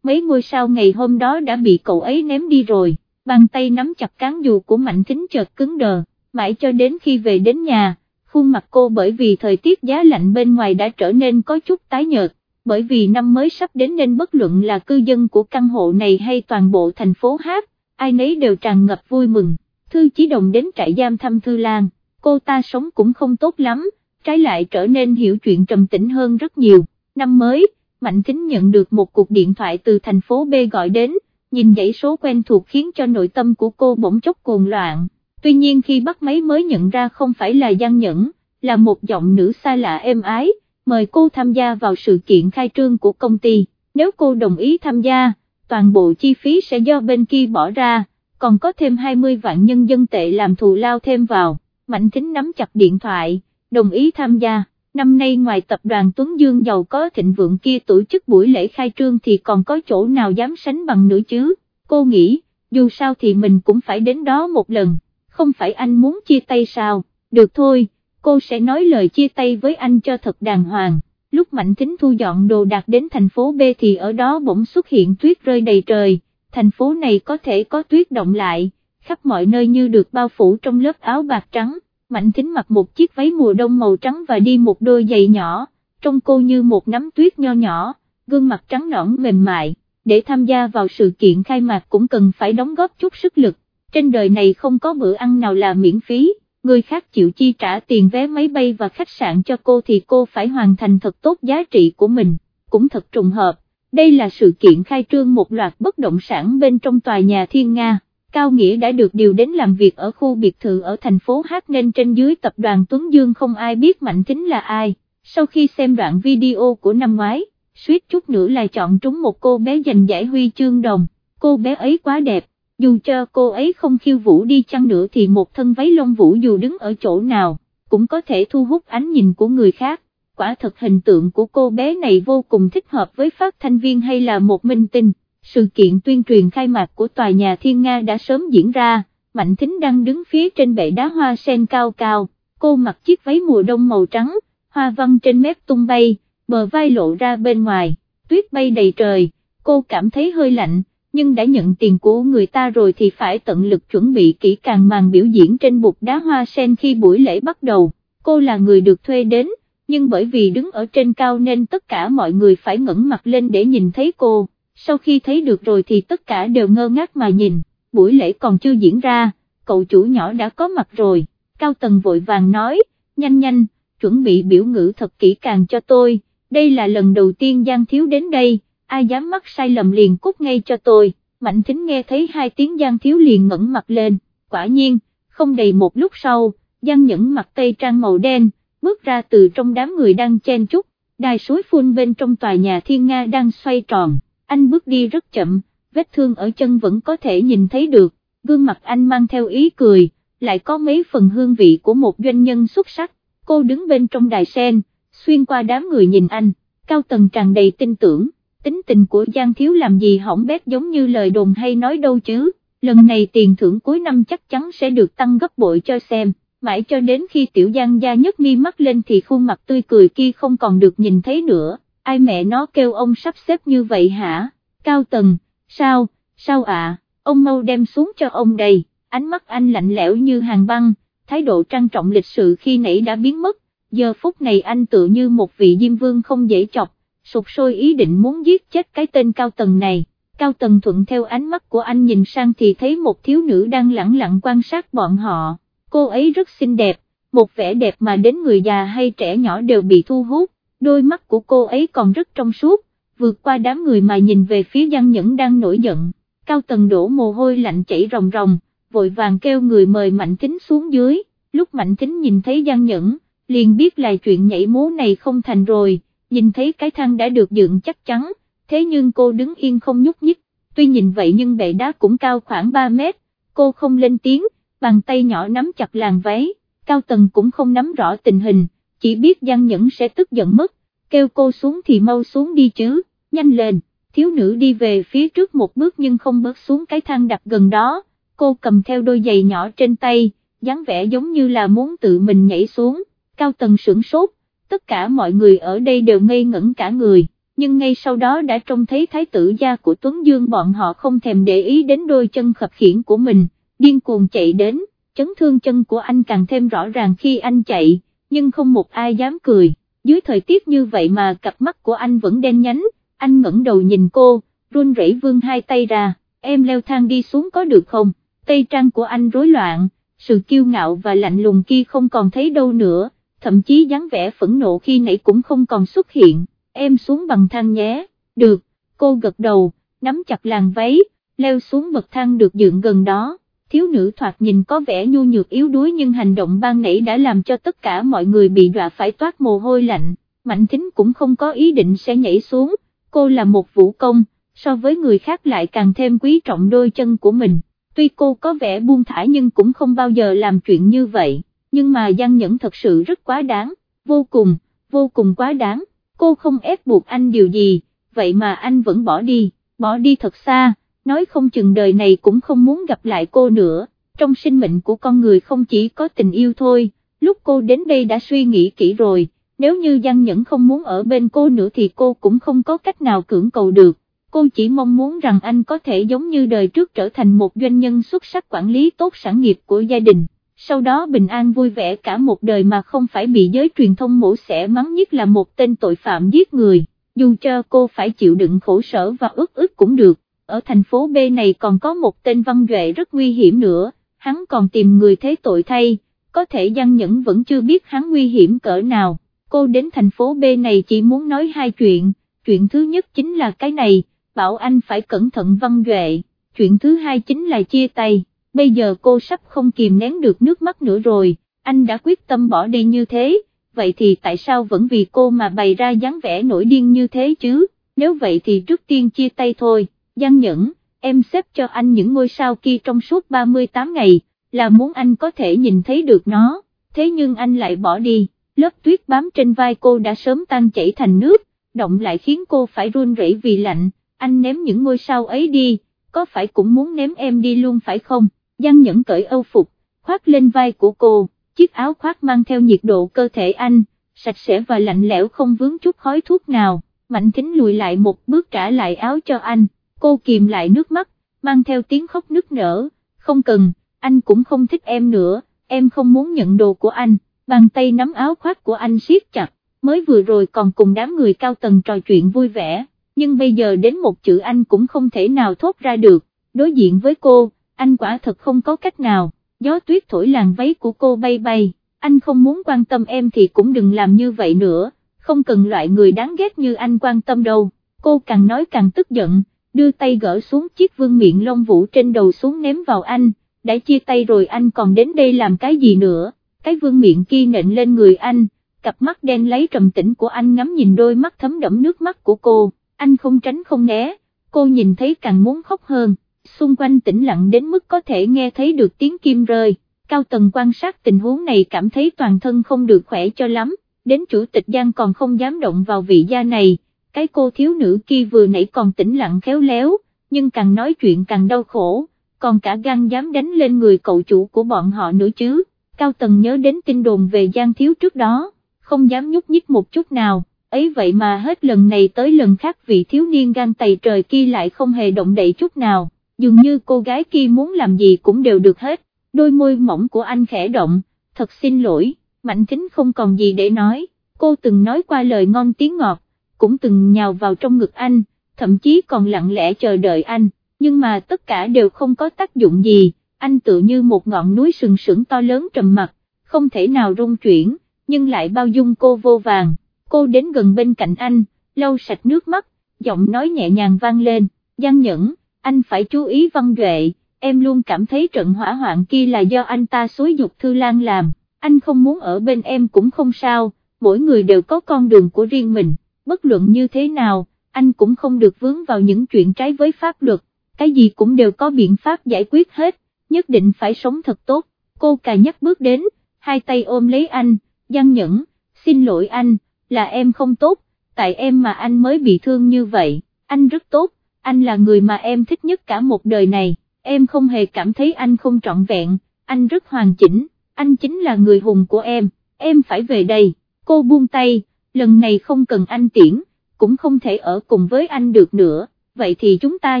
mấy ngôi sao ngày hôm đó đã bị cậu ấy ném đi rồi, bàn tay nắm chặt cán dù của Mạnh Thính chợt cứng đờ, mãi cho đến khi về đến nhà, khuôn mặt cô bởi vì thời tiết giá lạnh bên ngoài đã trở nên có chút tái nhợt, bởi vì năm mới sắp đến nên bất luận là cư dân của căn hộ này hay toàn bộ thành phố Hát, ai nấy đều tràn ngập vui mừng, Thư Chí Đồng đến trại giam thăm Thư Lan, cô ta sống cũng không tốt lắm, trái lại trở nên hiểu chuyện trầm tĩnh hơn rất nhiều, năm mới, Mạnh Thính nhận được một cuộc điện thoại từ thành phố B gọi đến, nhìn dãy số quen thuộc khiến cho nội tâm của cô bỗng chốc cuồng loạn, tuy nhiên khi bắt máy mới nhận ra không phải là Giang Nhẫn, là một giọng nữ xa lạ êm ái, mời cô tham gia vào sự kiện khai trương của công ty, nếu cô đồng ý tham gia, toàn bộ chi phí sẽ do bên kia bỏ ra, còn có thêm 20 vạn nhân dân tệ làm thù lao thêm vào, Mạnh Thính nắm chặt điện thoại, đồng ý tham gia, năm nay ngoài tập đoàn Tuấn Dương giàu có thịnh vượng kia tổ chức buổi lễ khai trương thì còn có chỗ nào dám sánh bằng nữa chứ, cô nghĩ, dù sao thì mình cũng phải đến đó một lần, không phải anh muốn chia tay sao, được thôi cô sẽ nói lời chia tay với anh cho thật đàng hoàng. Lúc Mạnh Thính thu dọn đồ đạc đến thành phố B thì ở đó bỗng xuất hiện tuyết rơi đầy trời, thành phố này có thể có tuyết động lại, khắp mọi nơi như được bao phủ trong lớp áo bạc trắng, Mạnh Thính mặc một chiếc váy mùa đông màu trắng và đi một đôi giày nhỏ, trông cô như một nắm tuyết nho nhỏ, gương mặt trắng nõn mềm mại, để tham gia vào sự kiện khai mạc cũng cần phải đóng góp chút sức lực, trên đời này không có bữa ăn nào là miễn phí, người khác chịu chi trả tiền vé máy bay và khách sạn cho cô thì cô phải hoàn thành thật tốt giá trị của mình, cũng thật trùng hợp, đây là sự kiện khai trương một loạt bất động sản bên trong tòa nhà Thiên Nga. Cao Nghĩa đã được điều đến làm việc ở khu biệt thự ở thành phố Hát nên trên dưới tập đoàn Tuấn Dương không ai biết Mạnh Thính là ai, sau khi xem đoạn video của năm ngoái, suýt chút nữa là chọn trúng một cô bé giành giải huy chương đồng, cô bé ấy quá đẹp, dù cho cô ấy không khiêu vũ đi chăng nữa thì một thân váy lông vũ dù đứng ở chỗ nào, cũng có thể thu hút ánh nhìn của người khác, quả thật hình tượng của cô bé này vô cùng thích hợp với phát thanh viên hay là một minh tinh. Sự kiện tuyên truyền khai mạc của tòa nhà Thiên Nga đã sớm diễn ra, Mạnh Thính đang đứng phía trên bệ đá hoa sen cao cao, cô mặc chiếc váy mùa đông màu trắng, hoa văn trên mép tung bay, bờ vai lộ ra bên ngoài, tuyết bay đầy trời, cô cảm thấy hơi lạnh, nhưng đã nhận tiền của người ta rồi thì phải tận lực chuẩn bị kỹ càng màn biểu diễn trên bục đá hoa sen khi buổi lễ bắt đầu, cô là người được thuê đến, nhưng bởi vì đứng ở trên cao nên tất cả mọi người phải ngẩng mặt lên để nhìn thấy cô, sau khi thấy được rồi thì tất cả đều ngơ ngác mà nhìn, buổi lễ còn chưa diễn ra, cậu chủ nhỏ đã có mặt rồi, Cao Tần vội vàng nói, nhanh nhanh, chuẩn bị biểu ngữ thật kỹ càng cho tôi, đây là lần đầu tiên Giang Thiếu đến đây, ai dám mắc sai lầm liền cút ngay cho tôi, Mạnh Thính nghe thấy hai tiếng Giang Thiếu liền ngẩng mặt lên, quả nhiên, không đầy một lúc sau, Giang Nhẫn mặt tây trang màu đen, bước ra từ trong đám người đang chen chúc, đài suối phun bên trong tòa nhà Thiên Nga đang xoay tròn, anh bước đi rất chậm, vết thương ở chân vẫn có thể nhìn thấy được, gương mặt anh mang theo ý cười, lại có mấy phần hương vị của một doanh nhân xuất sắc, cô đứng bên trong đài sen, xuyên qua đám người nhìn anh, cao tầng tràn đầy tin tưởng, tính tình của Giang Thiếu làm gì hỏng bét giống như lời đồn hay nói đâu chứ, lần này tiền thưởng cuối năm chắc chắn sẽ được tăng gấp bội cho xem, mãi cho đến khi tiểu Giang gia nhất mi mắt lên thì khuôn mặt tươi cười kia không còn được nhìn thấy nữa, ai mẹ nó kêu ông sắp xếp như vậy hả, cao tầng, sao, sao ạ, ông mau đem xuống cho ông đây, ánh mắt anh lạnh lẽo như hàng băng, thái độ trang trọng lịch sự khi nãy đã biến mất, giờ phút này anh tự như một vị diêm vương không dễ chọc, sụp sôi ý định muốn giết chết cái tên cao tầng này. Cao Tần thuận theo ánh mắt của anh nhìn sang thì thấy một thiếu nữ đang lặng lặng quan sát bọn họ, cô ấy rất xinh đẹp, một vẻ đẹp mà đến người già hay trẻ nhỏ đều bị thu hút, đôi mắt của cô ấy còn rất trong suốt, vượt qua đám người mà nhìn về phía Giang Nhẫn đang nổi giận, Cao Tầng đổ mồ hôi lạnh chảy ròng ròng, vội vàng kêu người mời Mạnh Thính xuống dưới, lúc Mạnh Thính nhìn thấy Giang Nhẫn, liền biết là chuyện nhảy múa này không thành rồi, nhìn thấy cái thang đã được dựng chắc chắn, thế nhưng cô đứng yên không nhúc nhích, tuy nhìn vậy nhưng bệ đá cũng cao khoảng 3 mét, cô không lên tiếng, bàn tay nhỏ nắm chặt làn váy, Cao Tầng cũng không nắm rõ tình hình, chỉ biết Giang Nhẫn sẽ tức giận mất, kêu cô xuống thì mau xuống đi chứ, nhanh lên, thiếu nữ đi về phía trước một bước nhưng không bước xuống cái thang đặt gần đó, cô cầm theo đôi giày nhỏ trên tay, dáng vẻ giống như là muốn tự mình nhảy xuống, cao tầng sửng sốt, tất cả mọi người ở đây đều ngây ngẩn cả người, nhưng ngay sau đó đã trông thấy thái tử gia của Tuấn Dương bọn họ không thèm để ý đến đôi chân khập khiển của mình, điên cuồng chạy đến, chấn thương chân của anh càng thêm rõ ràng khi anh chạy, nhưng không một ai dám cười, dưới thời tiết như vậy mà cặp mắt của anh vẫn đen nhánh, anh ngẩng đầu nhìn cô, run rẩy vươn hai tay ra, em leo thang đi xuống có được không, tay trang của anh rối loạn, sự kiêu ngạo và lạnh lùng kia không còn thấy đâu nữa, thậm chí dáng vẻ phẫn nộ khi nãy cũng không còn xuất hiện, em xuống bằng thang nhé, được, cô gật đầu, nắm chặt làn váy, leo xuống bậc thang được dựng gần đó, thiếu nữ thoạt nhìn có vẻ nhu nhược yếu đuối nhưng hành động ban nãy đã làm cho tất cả mọi người bị đọa phải toát mồ hôi lạnh, Mạnh Thính cũng không có ý định sẽ nhảy xuống, cô là một vũ công, so với người khác lại càng thêm quý trọng đôi chân của mình, tuy cô có vẻ buông thả nhưng cũng không bao giờ làm chuyện như vậy, nhưng mà Giang Nhẫn thật sự rất quá đáng, vô cùng, vô cùng quá đáng, cô không ép buộc anh điều gì, vậy mà anh vẫn bỏ đi, bỏ đi thật xa, nói không chừng đời này cũng không muốn gặp lại cô nữa, trong sinh mệnh của con người không chỉ có tình yêu thôi, lúc cô đến đây đã suy nghĩ kỹ rồi nếu như Giang Nhẫn không muốn ở bên cô nữa thì cô cũng không có cách nào cưỡng cầu được, cô chỉ mong muốn rằng anh có thể giống như đời trước trở thành một doanh nhân xuất sắc quản lý tốt sản nghiệp của gia đình, sau đó bình an vui vẻ cả một đời mà không phải bị giới truyền thông mổ xẻ mắng nhất là một tên tội phạm giết người, dù cho cô phải chịu đựng khổ sở và ức ức cũng được, ở thành phố B này còn có một tên Văn Duệ rất nguy hiểm nữa, hắn còn tìm người thế tội thay, có thể Giang Nhẫn vẫn chưa biết hắn nguy hiểm cỡ nào, cô đến thành phố B này chỉ muốn nói hai chuyện, chuyện thứ nhất chính là cái này, bảo anh phải cẩn thận Văn Duệ, chuyện thứ hai chính là chia tay, bây giờ cô sắp không kìm nén được nước mắt nữa rồi, anh đã quyết tâm bỏ đi như thế, vậy thì tại sao vẫn vì cô mà bày ra dáng vẻ nổi điên như thế chứ, nếu vậy thì trước tiên chia tay thôi, Giang Nhẫn, em xếp cho anh những ngôi sao kia trong suốt 38 ngày, là muốn anh có thể nhìn thấy được nó, thế nhưng anh lại bỏ đi, lớp tuyết bám trên vai cô đã sớm tan chảy thành nước, động lại khiến cô phải run rẩy vì lạnh, anh ném những ngôi sao ấy đi, có phải cũng muốn ném em đi luôn phải không, Giang Nhẫn cởi âu phục, khoác lên vai của cô, chiếc áo khoác mang theo nhiệt độ cơ thể anh, sạch sẽ và lạnh lẽo không vướng chút khói thuốc nào, Mạnh Thính lùi lại một bước trả lại áo cho anh, cô kìm lại nước mắt, mang theo tiếng khóc nức nở, không cần, anh cũng không thích em nữa, em không muốn nhận đồ của anh, bàn tay nắm áo khoác của anh siết chặt, mới vừa rồi còn cùng đám người cao tầng trò chuyện vui vẻ, nhưng bây giờ đến một chữ anh cũng không thể nào thốt ra được, đối diện với cô, anh quả thật không có cách nào, gió tuyết thổi làn váy của cô bay bay, anh không muốn quan tâm em thì cũng đừng làm như vậy nữa, không cần loại người đáng ghét như anh quan tâm đâu, cô càng nói càng tức giận, đưa tay gỡ xuống chiếc vương miệng lông vũ trên đầu xuống ném vào anh, đã chia tay rồi anh còn đến đây làm cái gì nữa, cái vương miệng kia nện lên người anh, cặp mắt đen lấy trầm tĩnh của anh ngắm nhìn đôi mắt thấm đẫm nước mắt của cô, anh không tránh không né, cô nhìn thấy càng muốn khóc hơn, xung quanh tĩnh lặng đến mức có thể nghe thấy được tiếng kim rơi, cao tầng quan sát tình huống này cảm thấy toàn thân không được khỏe cho lắm, đến chủ tịch Giang còn không dám động vào vị gia này, cái cô thiếu nữ kia vừa nãy còn tĩnh lặng khéo léo, nhưng càng nói chuyện càng đau khổ còn cả gan dám đánh lên người cậu chủ của bọn họ nữa chứ, Cao Tần nhớ đến tin đồn về Giang Thiếu trước đó, không dám nhúc nhích một chút nào, ấy vậy mà hết lần này tới lần khác vị thiếu niên gan tày trời kia lại không hề động đậy chút nào, dường như cô gái kia muốn làm gì cũng đều được hết, đôi môi mỏng của anh khẽ động, thật xin lỗi, Mạnh Thính không còn gì để nói, cô từng nói qua lời ngon tiếng ngọt, cũng từng nhào vào trong ngực anh, thậm chí còn lặng lẽ chờ đợi anh nhưng mà tất cả đều không có tác dụng gì, anh tự như một ngọn núi sừng sững to lớn trầm mặt, không thể nào rung chuyển, nhưng lại bao dung cô vô vàng, cô đến gần bên cạnh anh, lau sạch nước mắt, giọng nói nhẹ nhàng vang lên, Giang Nhẫn, anh phải chú ý văn duệ, em luôn cảm thấy trận hỏa hoạn kia là do anh ta xúi dục Thư Lan làm, anh không muốn ở bên em cũng không sao, mỗi người đều có con đường của riêng mình, bất luận như thế nào, anh cũng không được vướng vào những chuyện trái với pháp luật. Cái gì cũng đều có biện pháp giải quyết hết, nhất định phải sống thật tốt, cô cà nhắc bước đến, hai tay ôm lấy anh, gian Nhẫn, xin lỗi anh, là em không tốt, tại em mà anh mới bị thương như vậy, anh rất tốt, anh là người mà em thích nhất cả một đời này, em không hề cảm thấy anh không trọn vẹn, anh rất hoàn chỉnh, anh chính là người hùng của em, em phải về đây, cô buông tay, lần này không cần anh tiễn, cũng không thể ở cùng với anh được nữa vậy thì chúng ta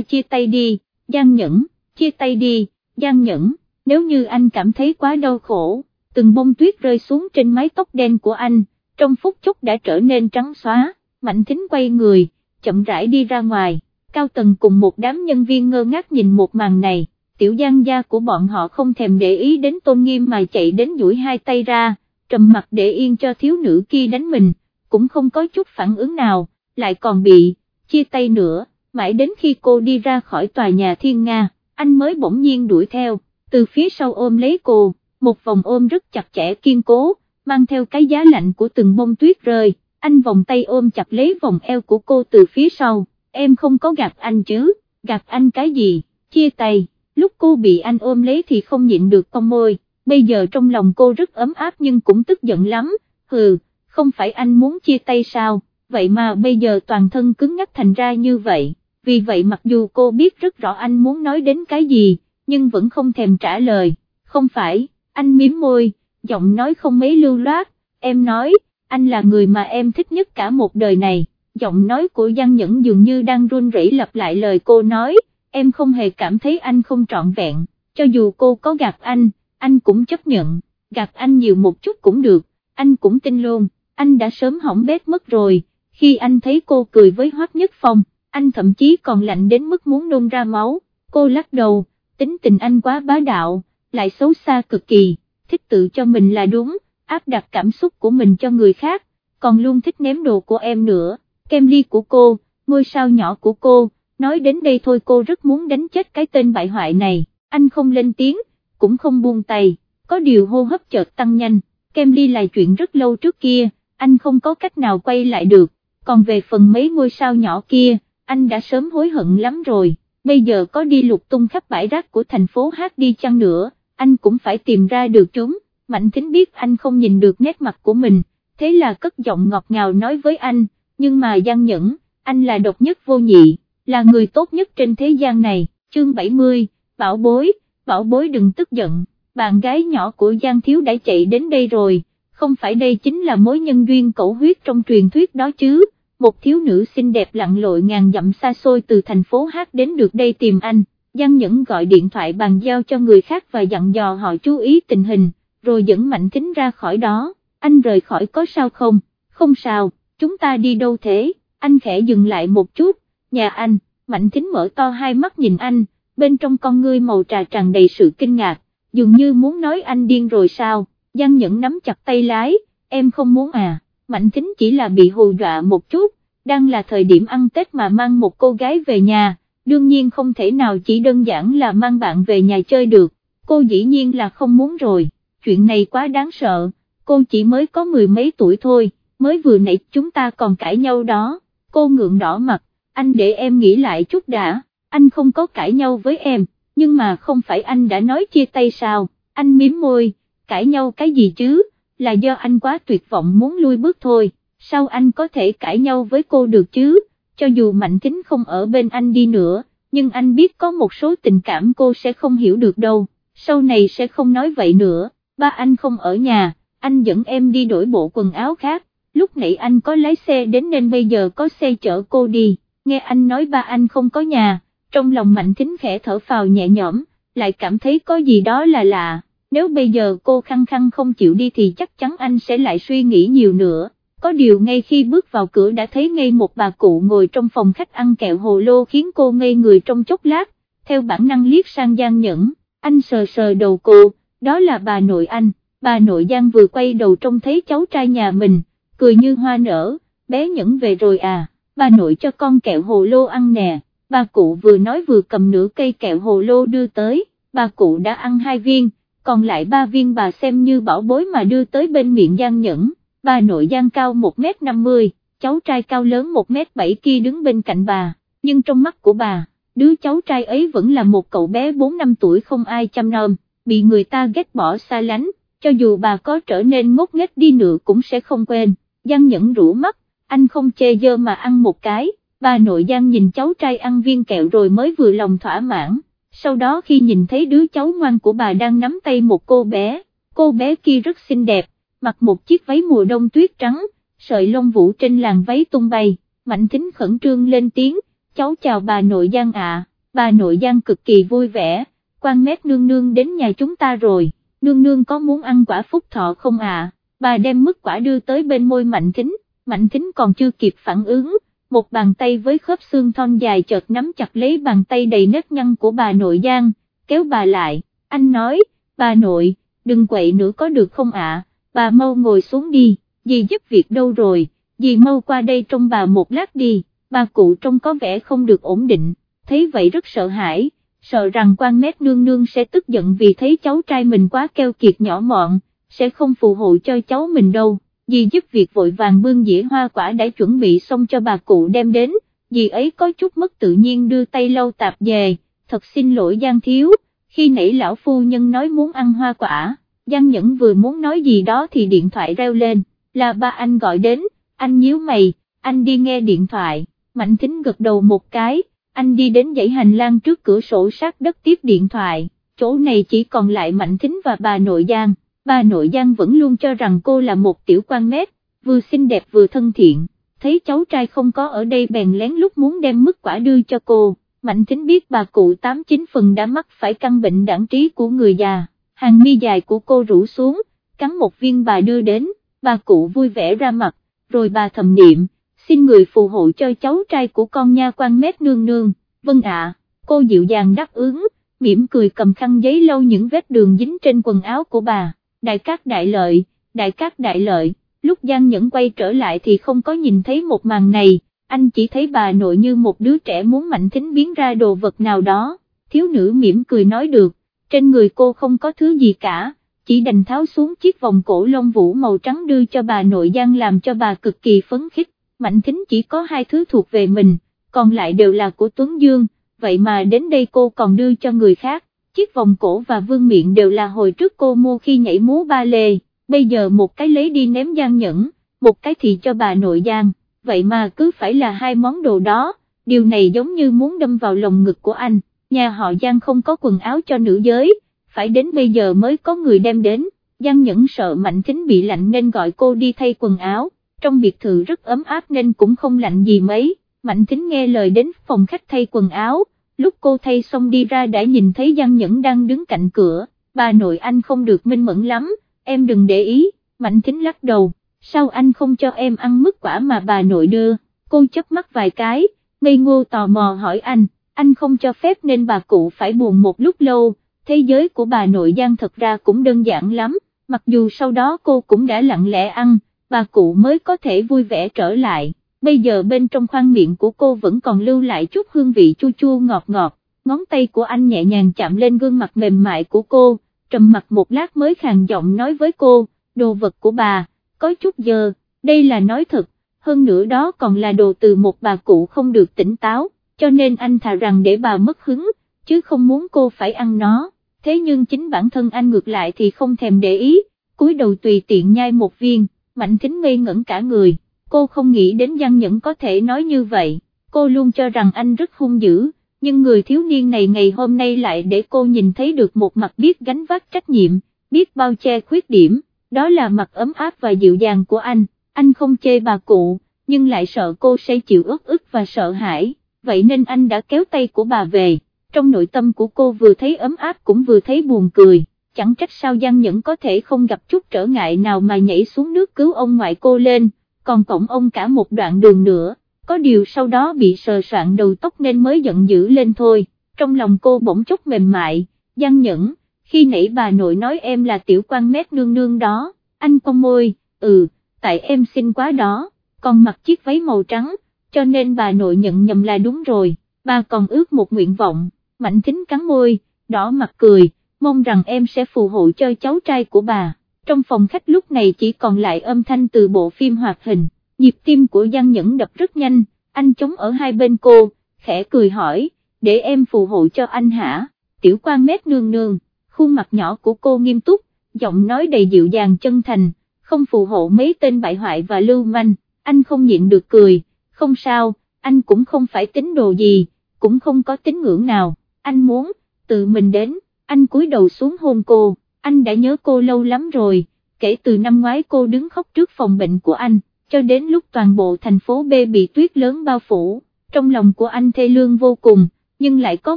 chia tay đi, Giang Nhẫn, chia tay đi, Giang Nhẫn, nếu như anh cảm thấy quá đau khổ, từng bông tuyết rơi xuống trên mái tóc đen của anh, trong phút chốc đã trở nên trắng xóa, Mạnh Thính quay người, chậm rãi đi ra ngoài, Cao Tần cùng một đám nhân viên ngơ ngác nhìn một màn này, tiểu giang gia của bọn họ không thèm để ý đến tôn nghiêm mà chạy đến duỗi hai tay ra, trầm mặt để yên cho thiếu nữ kia đánh mình, cũng không có chút phản ứng nào, lại còn bị, chia tay nữa mãi đến khi cô đi ra khỏi tòa nhà thiên Nga, anh mới bỗng nhiên đuổi theo, từ phía sau ôm lấy cô, một vòng ôm rất chặt chẽ kiên cố, mang theo cái giá lạnh của từng bông tuyết rơi, anh vòng tay ôm chặt lấy vòng eo của cô từ phía sau, em không có gạt anh chứ, gạt anh cái gì, chia tay, lúc cô bị anh ôm lấy thì không nhịn được con môi, bây giờ trong lòng cô rất ấm áp nhưng cũng tức giận lắm, hừ, không phải anh muốn chia tay sao, vậy mà bây giờ toàn thân cứng nhắc thành ra như vậy vì vậy mặc dù cô biết rất rõ anh muốn nói đến cái gì, nhưng vẫn không thèm trả lời, không phải, anh miếm môi, giọng nói không mấy lưu loát, em nói, anh là người mà em thích nhất cả một đời này, giọng nói của Giang Nhẫn dường như đang run rẩy lặp lại lời cô nói, em không hề cảm thấy anh không trọn vẹn, cho dù cô có gạt anh, anh cũng chấp nhận, gạt anh nhiều một chút cũng được, anh cũng tin luôn, anh đã sớm hỏng bét mất rồi, khi anh thấy cô cười với Hoác Nhất Phong anh thậm chí còn lạnh đến mức muốn nôn ra máu, cô lắc đầu, tính tình anh quá bá đạo, lại xấu xa cực kỳ, thích tự cho mình là đúng, áp đặt cảm xúc của mình cho người khác, còn luôn thích ném đồ của em nữa, kem ly của cô, ngôi sao nhỏ của cô, nói đến đây thôi cô rất muốn đánh chết cái tên bại hoại này, anh không lên tiếng, cũng không buông tay, có điều hô hấp chợt tăng nhanh, kem ly là chuyện rất lâu trước kia, anh không có cách nào quay lại được, còn về phần mấy ngôi sao nhỏ kia, anh đã sớm hối hận lắm rồi, bây giờ có đi lục tung khắp bãi rác của thành phố hát đi chăng nữa, anh cũng phải tìm ra được chúng, Mạnh Thính biết anh không nhìn được nét mặt của mình, thế là cất giọng ngọt ngào nói với anh, nhưng mà gian nhẫn, anh là độc nhất vô nhị, là người tốt nhất trên thế gian này, chương 70, bảo bối, bảo bối đừng tức giận, bạn gái nhỏ của Giang Thiếu đã chạy đến đây rồi, không phải đây chính là mối nhân duyên cẩu huyết trong truyền thuyết đó chứ, một thiếu nữ xinh đẹp lặn lội ngàn dặm xa xôi từ thành phố Hát đến được đây tìm anh, Giang Nhẫn gọi điện thoại bàn giao cho người khác và dặn dò họ chú ý tình hình, rồi dẫn Mạnh Thính ra khỏi đó, anh rời khỏi có sao không, không sao, chúng ta đi đâu thế, anh khẽ dừng lại một chút, nhà anh, Mạnh Thính mở to hai mắt nhìn anh, bên trong con ngươi màu trà tràn đầy sự kinh ngạc, dường như muốn nói anh điên rồi sao, Giang Nhẫn nắm chặt tay lái, em không muốn à, Mạnh Thính chỉ là bị hù dọa một chút, đang là thời điểm ăn Tết mà mang một cô gái về nhà, đương nhiên không thể nào chỉ đơn giản là mang bạn về nhà chơi được, cô dĩ nhiên là không muốn rồi, chuyện này quá đáng sợ, cô chỉ mới có mười mấy tuổi thôi, mới vừa nãy chúng ta còn cãi nhau đó, cô ngượng đỏ mặt, anh để em nghĩ lại chút đã, anh không có cãi nhau với em, nhưng mà không phải anh đã nói chia tay sao, anh miếm môi, cãi nhau cái gì chứ, là do anh quá tuyệt vọng muốn lui bước thôi, sao anh có thể cãi nhau với cô được chứ, cho dù mạnh tính không ở bên anh đi nữa, nhưng anh biết có một số tình cảm cô sẽ không hiểu được đâu, sau này sẽ không nói vậy nữa, ba anh không ở nhà, anh dẫn em đi đổi bộ quần áo khác, lúc nãy anh có lái xe đến nên bây giờ có xe chở cô đi, nghe anh nói ba anh không có nhà, trong lòng mạnh thính khẽ thở phào nhẹ nhõm, lại cảm thấy có gì đó là lạ, nếu bây giờ cô khăng khăng không chịu đi thì chắc chắn anh sẽ lại suy nghĩ nhiều nữa. Có điều ngay khi bước vào cửa đã thấy ngay một bà cụ ngồi trong phòng khách ăn kẹo hồ lô khiến cô ngây người trong chốc lát, theo bản năng liếc sang Giang Nhẫn, anh sờ sờ đầu cô, đó là bà nội anh, bà nội Giang vừa quay đầu trông thấy cháu trai nhà mình, cười như hoa nở, bé Nhẫn về rồi à, bà nội cho con kẹo hồ lô ăn nè, bà cụ vừa nói vừa cầm nửa cây kẹo hồ lô đưa tới, bà cụ đã ăn hai viên, còn lại ba viên bà xem như bảo bối mà đưa tới bên miệng Giang Nhẫn, bà nội Giang cao 1m50, cháu trai cao lớn 1m7 kia đứng bên cạnh bà, nhưng trong mắt của bà, đứa cháu trai ấy vẫn là một cậu bé 4 năm tuổi không ai chăm nom, bị người ta ghét bỏ xa lánh, cho dù bà có trở nên ngốc nghếch đi nữa cũng sẽ không quên, Giang Nhẫn rũ mắt, anh không chê dơ mà ăn một cái, bà nội Giang nhìn cháu trai ăn viên kẹo rồi mới vừa lòng thỏa mãn sau đó khi nhìn thấy đứa cháu ngoan của bà đang nắm tay một cô bé, cô bé kia rất xinh đẹp, mặc một chiếc váy mùa đông tuyết trắng, sợi lông vũ trên làn váy tung bay, mạnh thính khẩn trương lên tiếng, cháu chào bà nội Giang ạ, bà nội Giang cực kỳ vui vẻ, quan mét nương nương đến nhà chúng ta rồi, nương nương có muốn ăn quả phúc thọ không ạ, bà đem mứt quả đưa tới bên môi mạnh thính, mạnh thính còn chưa kịp phản ứng, một bàn tay với khớp xương thon dài chợt nắm chặt lấy bàn tay đầy nếp nhăn của bà nội Giang, kéo bà lại, anh nói, bà nội, đừng quậy nữa có được không ạ, bà mau ngồi xuống đi, dì giúp việc đâu rồi, dì mau qua đây trông bà một lát đi, bà cụ trông có vẻ không được ổn định, thấy vậy rất sợ hãi, sợ rằng quan mét nương nương sẽ tức giận vì thấy cháu trai mình quá keo kiệt nhỏ mọn, sẽ không phù hộ cho cháu mình đâu dì giúp việc vội vàng bưng dĩa hoa quả đã chuẩn bị xong cho bà cụ đem đến, dì ấy có chút mất tự nhiên đưa tay lâu tạp về, thật xin lỗi Giang Thiếu, khi nãy lão phu nhân nói muốn ăn hoa quả, Giang Nhẫn vừa muốn nói gì đó thì điện thoại reo lên, là ba anh gọi đến, anh nhíu mày, anh đi nghe điện thoại, Mạnh Thính gật đầu một cái, anh đi đến dãy hành lang trước cửa sổ sát đất tiếp điện thoại, chỗ này chỉ còn lại Mạnh Thính và bà nội Giang bà nội Giang vẫn luôn cho rằng cô là một tiểu quan mét, vừa xinh đẹp vừa thân thiện, thấy cháu trai không có ở đây bèn lén lúc muốn đem mức quả đưa cho cô, Mạnh Thính biết bà cụ 89 phần đã mắc phải căn bệnh đảng trí của người già, hàng mi dài của cô rủ xuống, cắn một viên bà đưa đến, bà cụ vui vẻ ra mặt, rồi bà thầm niệm, xin người phù hộ cho cháu trai của con nha quan mét nương nương, vâng ạ, cô dịu dàng đáp ứng, mỉm cười cầm khăn giấy lau những vết đường dính trên quần áo của bà, đại cát đại lợi, đại cát đại lợi, lúc Giang Nhẫn quay trở lại thì không có nhìn thấy một màn này, anh chỉ thấy bà nội như một đứa trẻ muốn mạnh thính biến ra đồ vật nào đó, thiếu nữ mỉm cười nói được, trên người cô không có thứ gì cả, chỉ đành tháo xuống chiếc vòng cổ lông vũ màu trắng đưa cho bà nội Giang làm cho bà cực kỳ phấn khích, mạnh thính chỉ có hai thứ thuộc về mình, còn lại đều là của Tuấn Dương, vậy mà đến đây cô còn đưa cho người khác, chiếc vòng cổ và vương miệng đều là hồi trước cô mua khi nhảy múa ba lê, bây giờ một cái lấy đi ném Giang Nhẫn, một cái thì cho bà nội Giang vậy mà cứ phải là hai món đồ đó, điều này giống như muốn đâm vào lồng ngực của anh, nhà họ Giang không có quần áo cho nữ giới, phải đến bây giờ mới có người đem đến, Giang Nhẫn sợ Mạnh Thính bị lạnh nên gọi cô đi thay quần áo, trong biệt thự rất ấm áp nên cũng không lạnh gì mấy, Mạnh Thính nghe lời đến phòng khách thay quần áo, lúc cô thay xong đi ra đã nhìn thấy Giang Nhẫn đang đứng cạnh cửa, bà nội anh không được minh mẫn lắm, em đừng để ý, Mạnh Thính lắc đầu sao anh không cho em ăn mứt quả mà bà nội đưa, cô chớp mắt vài cái, ngây ngô tò mò hỏi anh, anh không cho phép nên bà cụ phải buồn một lúc lâu, thế giới của bà nội Giang thật ra cũng đơn giản lắm, mặc dù sau đó cô cũng đã lặng lẽ ăn, bà cụ mới có thể vui vẻ trở lại, bây giờ bên trong khoang miệng của cô vẫn còn lưu lại chút hương vị chua chua ngọt ngọt, ngón tay của anh nhẹ nhàng chạm lên gương mặt mềm mại của cô, trầm mặt một lát mới khàn giọng nói với cô, đồ vật của bà có chút giờ, đây là nói thật, hơn nữa đó còn là đồ từ một bà cụ không được tỉnh táo, cho nên anh thà rằng để bà mất hứng, chứ không muốn cô phải ăn nó, thế nhưng chính bản thân anh ngược lại thì không thèm để ý, cúi đầu tùy tiện nhai một viên, mạnh thính ngây ngẩn cả người, cô không nghĩ đến Giang Nhẫn có thể nói như vậy, cô luôn cho rằng anh rất hung dữ, nhưng người thiếu niên này ngày hôm nay lại để cô nhìn thấy được một mặt biết gánh vác trách nhiệm, biết bao che khuyết điểm. Đó là mặt ấm áp và dịu dàng của anh, anh không chê bà cụ, nhưng lại sợ cô sẽ chịu ức ức và sợ hãi, vậy nên anh đã kéo tay của bà về, trong nội tâm của cô vừa thấy ấm áp cũng vừa thấy buồn cười, chẳng trách sao Giang Nhẫn có thể không gặp chút trở ngại nào mà nhảy xuống nước cứu ông ngoại cô lên, còn cổng ông cả một đoạn đường nữa, có điều sau đó bị sờ soạn đầu tóc nên mới giận dữ lên thôi, trong lòng cô bỗng chốc mềm mại, gian Nhẫn khi nãy bà nội nói em là tiểu quan mét nương nương đó, anh cong môi, ừ, tại em xinh quá đó, còn mặc chiếc váy màu trắng, cho nên bà nội nhận nhầm là đúng rồi, bà còn ước một nguyện vọng, mạnh thính cắn môi, đỏ mặt cười, mong rằng em sẽ phù hộ cho cháu trai của bà. Trong phòng khách lúc này chỉ còn lại âm thanh từ bộ phim hoạt hình, nhịp tim của Giang Nhẫn đập rất nhanh, anh chống ở hai bên cô, khẽ cười hỏi, để em phù hộ cho anh hả, tiểu quan mép nương nương khuôn mặt nhỏ của cô nghiêm túc, giọng nói đầy dịu dàng chân thành, không phù hộ mấy tên bại hoại và lưu manh, anh không nhịn được cười, không sao, anh cũng không phải tính đồ gì, cũng không có tính ngưỡng nào, anh muốn, tự mình đến, anh cúi đầu xuống hôn cô, anh đã nhớ cô lâu lắm rồi, kể từ năm ngoái cô đứng khóc trước phòng bệnh của anh, cho đến lúc toàn bộ thành phố B bị tuyết lớn bao phủ, trong lòng của anh thê lương vô cùng, nhưng lại có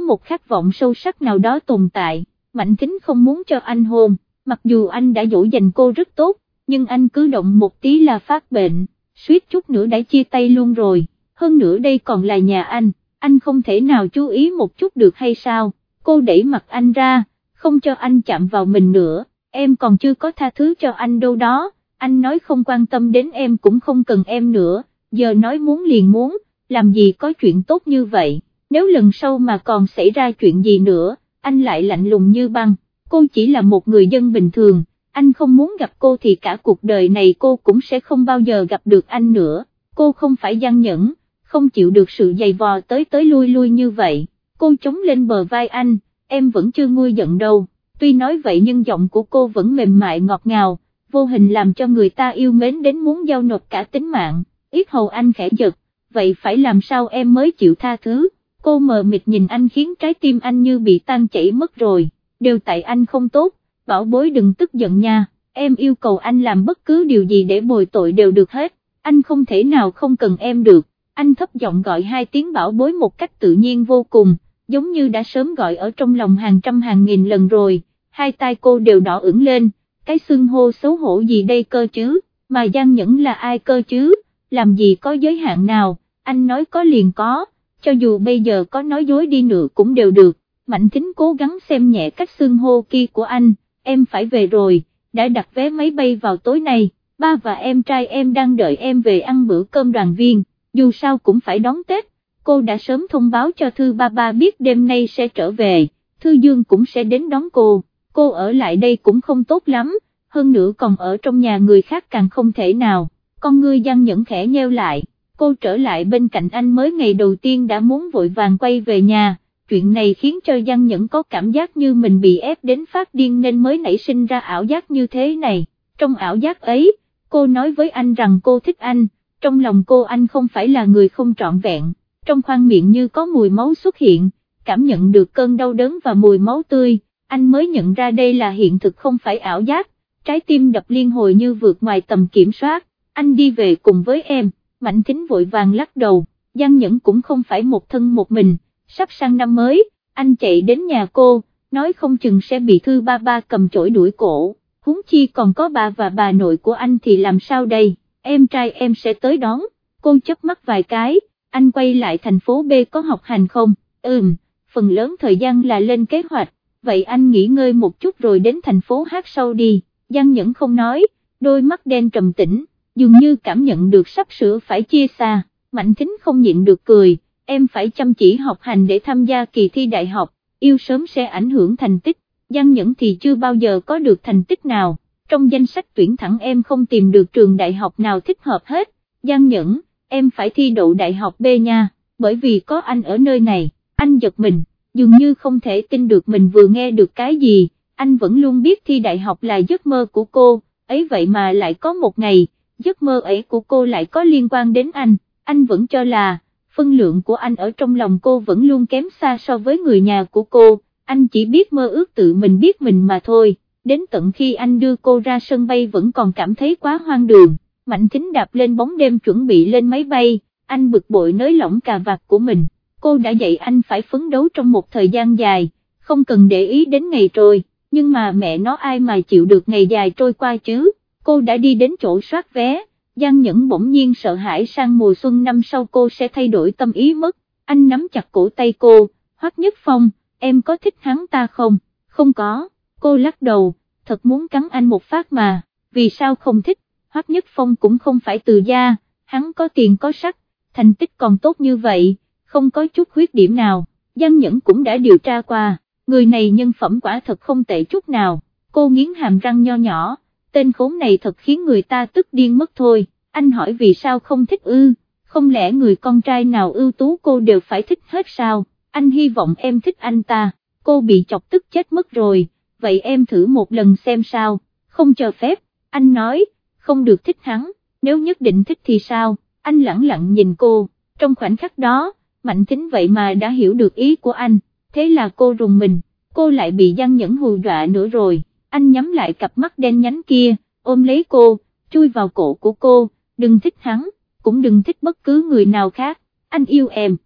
một khát vọng sâu sắc nào đó tồn tại. Mạnh Thính không muốn cho anh hôn, mặc dù anh đã dỗ dành cô rất tốt, nhưng anh cứ động một tí là phát bệnh, suýt chút nữa đã chia tay luôn rồi, hơn nữa đây còn là nhà anh, anh không thể nào chú ý một chút được hay sao, cô đẩy mặt anh ra, không cho anh chạm vào mình nữa, em còn chưa có tha thứ cho anh đâu đó, anh nói không quan tâm đến em cũng không cần em nữa, giờ nói muốn liền muốn, làm gì có chuyện tốt như vậy, nếu lần sau mà còn xảy ra chuyện gì nữa anh lại lạnh lùng như băng, cô chỉ là một người dân bình thường, anh không muốn gặp cô thì cả cuộc đời này cô cũng sẽ không bao giờ gặp được anh nữa, cô không phải gian nhẫn, không chịu được sự dày vò tới tới lui lui như vậy, cô chống lên bờ vai anh, em vẫn chưa nguôi giận đâu, tuy nói vậy nhưng giọng của cô vẫn mềm mại ngọt ngào, vô hình làm cho người ta yêu mến đến muốn giao nộp cả tính mạng, ít hầu anh khẽ giật, vậy phải làm sao em mới chịu tha thứ? Cô mờ mịt nhìn anh khiến trái tim anh như bị tan chảy mất rồi, đều tại anh không tốt, bảo bối đừng tức giận nha, em yêu cầu anh làm bất cứ điều gì để bồi tội đều được hết, anh không thể nào không cần em được, anh thấp giọng gọi hai tiếng bảo bối một cách tự nhiên vô cùng, giống như đã sớm gọi ở trong lòng hàng trăm hàng nghìn lần rồi, hai tay cô đều đỏ ửng lên, cái xưng hô xấu hổ gì đây cơ chứ, mà Giang Nhẫn là ai cơ chứ, làm gì có giới hạn nào, anh nói có liền có, cho dù bây giờ có nói dối đi nữa cũng đều được, Mạnh Thính cố gắng xem nhẹ cách xưng hô kia của anh, em phải về rồi, đã đặt vé máy bay vào tối nay, ba và em trai em đang đợi em về ăn bữa cơm đoàn viên, dù sao cũng phải đón Tết, cô đã sớm thông báo cho Thư ba ba biết đêm nay sẽ trở về, Thư Dương cũng sẽ đến đón cô, cô ở lại đây cũng không tốt lắm, hơn nữa còn ở trong nhà người khác càng không thể nào, con ngươi gian nhẫn khẽ nheo lại, cô trở lại bên cạnh anh mới ngày đầu tiên đã muốn vội vàng quay về nhà, chuyện này khiến cho giang nhẫn có cảm giác như mình bị ép đến phát điên nên mới nảy sinh ra ảo giác như thế này, trong ảo giác ấy, cô nói với anh rằng cô thích anh, trong lòng cô anh không phải là người không trọn vẹn, trong khoang miệng như có mùi máu xuất hiện, cảm nhận được cơn đau đớn và mùi máu tươi, anh mới nhận ra đây là hiện thực không phải ảo giác, trái tim đập liên hồi như vượt ngoài tầm kiểm soát, anh đi về cùng với em, Mạnh Thính vội vàng lắc đầu, Giang Nhẫn cũng không phải một thân một mình, sắp sang năm mới, anh chạy đến nhà cô, nói không chừng sẽ bị thư ba ba cầm chổi đuổi cổ, huống chi còn có bà và bà nội của anh thì làm sao đây, em trai em sẽ tới đón, cô chớp mắt vài cái, anh quay lại thành phố B có học hành không, ừm, phần lớn thời gian là lên kế hoạch, vậy anh nghỉ ngơi một chút rồi đến thành phố hát sau đi, Giang Nhẫn không nói, đôi mắt đen trầm tĩnh, dường như cảm nhận được sắp sửa phải chia xa, Mạnh Thính không nhịn được cười, em phải chăm chỉ học hành để tham gia kỳ thi đại học, yêu sớm sẽ ảnh hưởng thành tích, Giang Nhẫn thì chưa bao giờ có được thành tích nào, trong danh sách tuyển thẳng em không tìm được trường đại học nào thích hợp hết, Giang Nhẫn, em phải thi đậu đại học B nha, bởi vì có anh ở nơi này, anh giật mình, dường như không thể tin được mình vừa nghe được cái gì, anh vẫn luôn biết thi đại học là giấc mơ của cô, ấy vậy mà lại có một ngày, giấc mơ ấy của cô lại có liên quan đến anh, anh vẫn cho là, phân lượng của anh ở trong lòng cô vẫn luôn kém xa so với người nhà của cô, anh chỉ biết mơ ước tự mình biết mình mà thôi, đến tận khi anh đưa cô ra sân bay vẫn còn cảm thấy quá hoang đường, Mạnh Thính đạp lên bóng đêm chuẩn bị lên máy bay, anh bực bội nới lỏng cà vạt của mình, cô đã dạy anh phải phấn đấu trong một thời gian dài, không cần để ý đến ngày trôi, nhưng mà mẹ nó ai mà chịu được ngày dài trôi qua chứ, cô đã đi đến chỗ soát vé Giang Nhẫn bỗng nhiên sợ hãi sang mùa xuân năm sau cô sẽ thay đổi tâm ý mất, anh nắm chặt cổ tay cô, Hoắc Nhất Phong, em có thích hắn ta không, không có, cô lắc đầu, thật muốn cắn anh một phát mà, vì sao không thích, Hoắc Nhất Phong cũng không phải từ gia, hắn có tiền có sắc, thành tích còn tốt như vậy, không có chút khuyết điểm nào, Giang Nhẫn cũng đã điều tra qua, người này nhân phẩm quả thật không tệ chút nào, cô nghiến hàm răng nho nhỏ tên khốn này thật khiến người ta tức điên mất thôi, anh hỏi vì sao không thích ư, không lẽ người con trai nào ưu tú cô đều phải thích hết sao, anh hy vọng em thích anh ta, cô bị chọc tức chết mất rồi, vậy em thử một lần xem sao, không cho phép, anh nói, không được thích hắn, nếu nhất định thích thì sao, anh lặng lặng nhìn cô, trong khoảnh khắc đó, mạnh tính vậy mà đã hiểu được ý của anh, thế là cô rùng mình, cô lại bị gian nhẫn hù dọa nữa rồi. Anh nhắm lại cặp mắt đen nhánh kia, ôm lấy cô, chui vào cổ của cô, đừng thích hắn, cũng đừng thích bất cứ người nào khác, anh yêu em.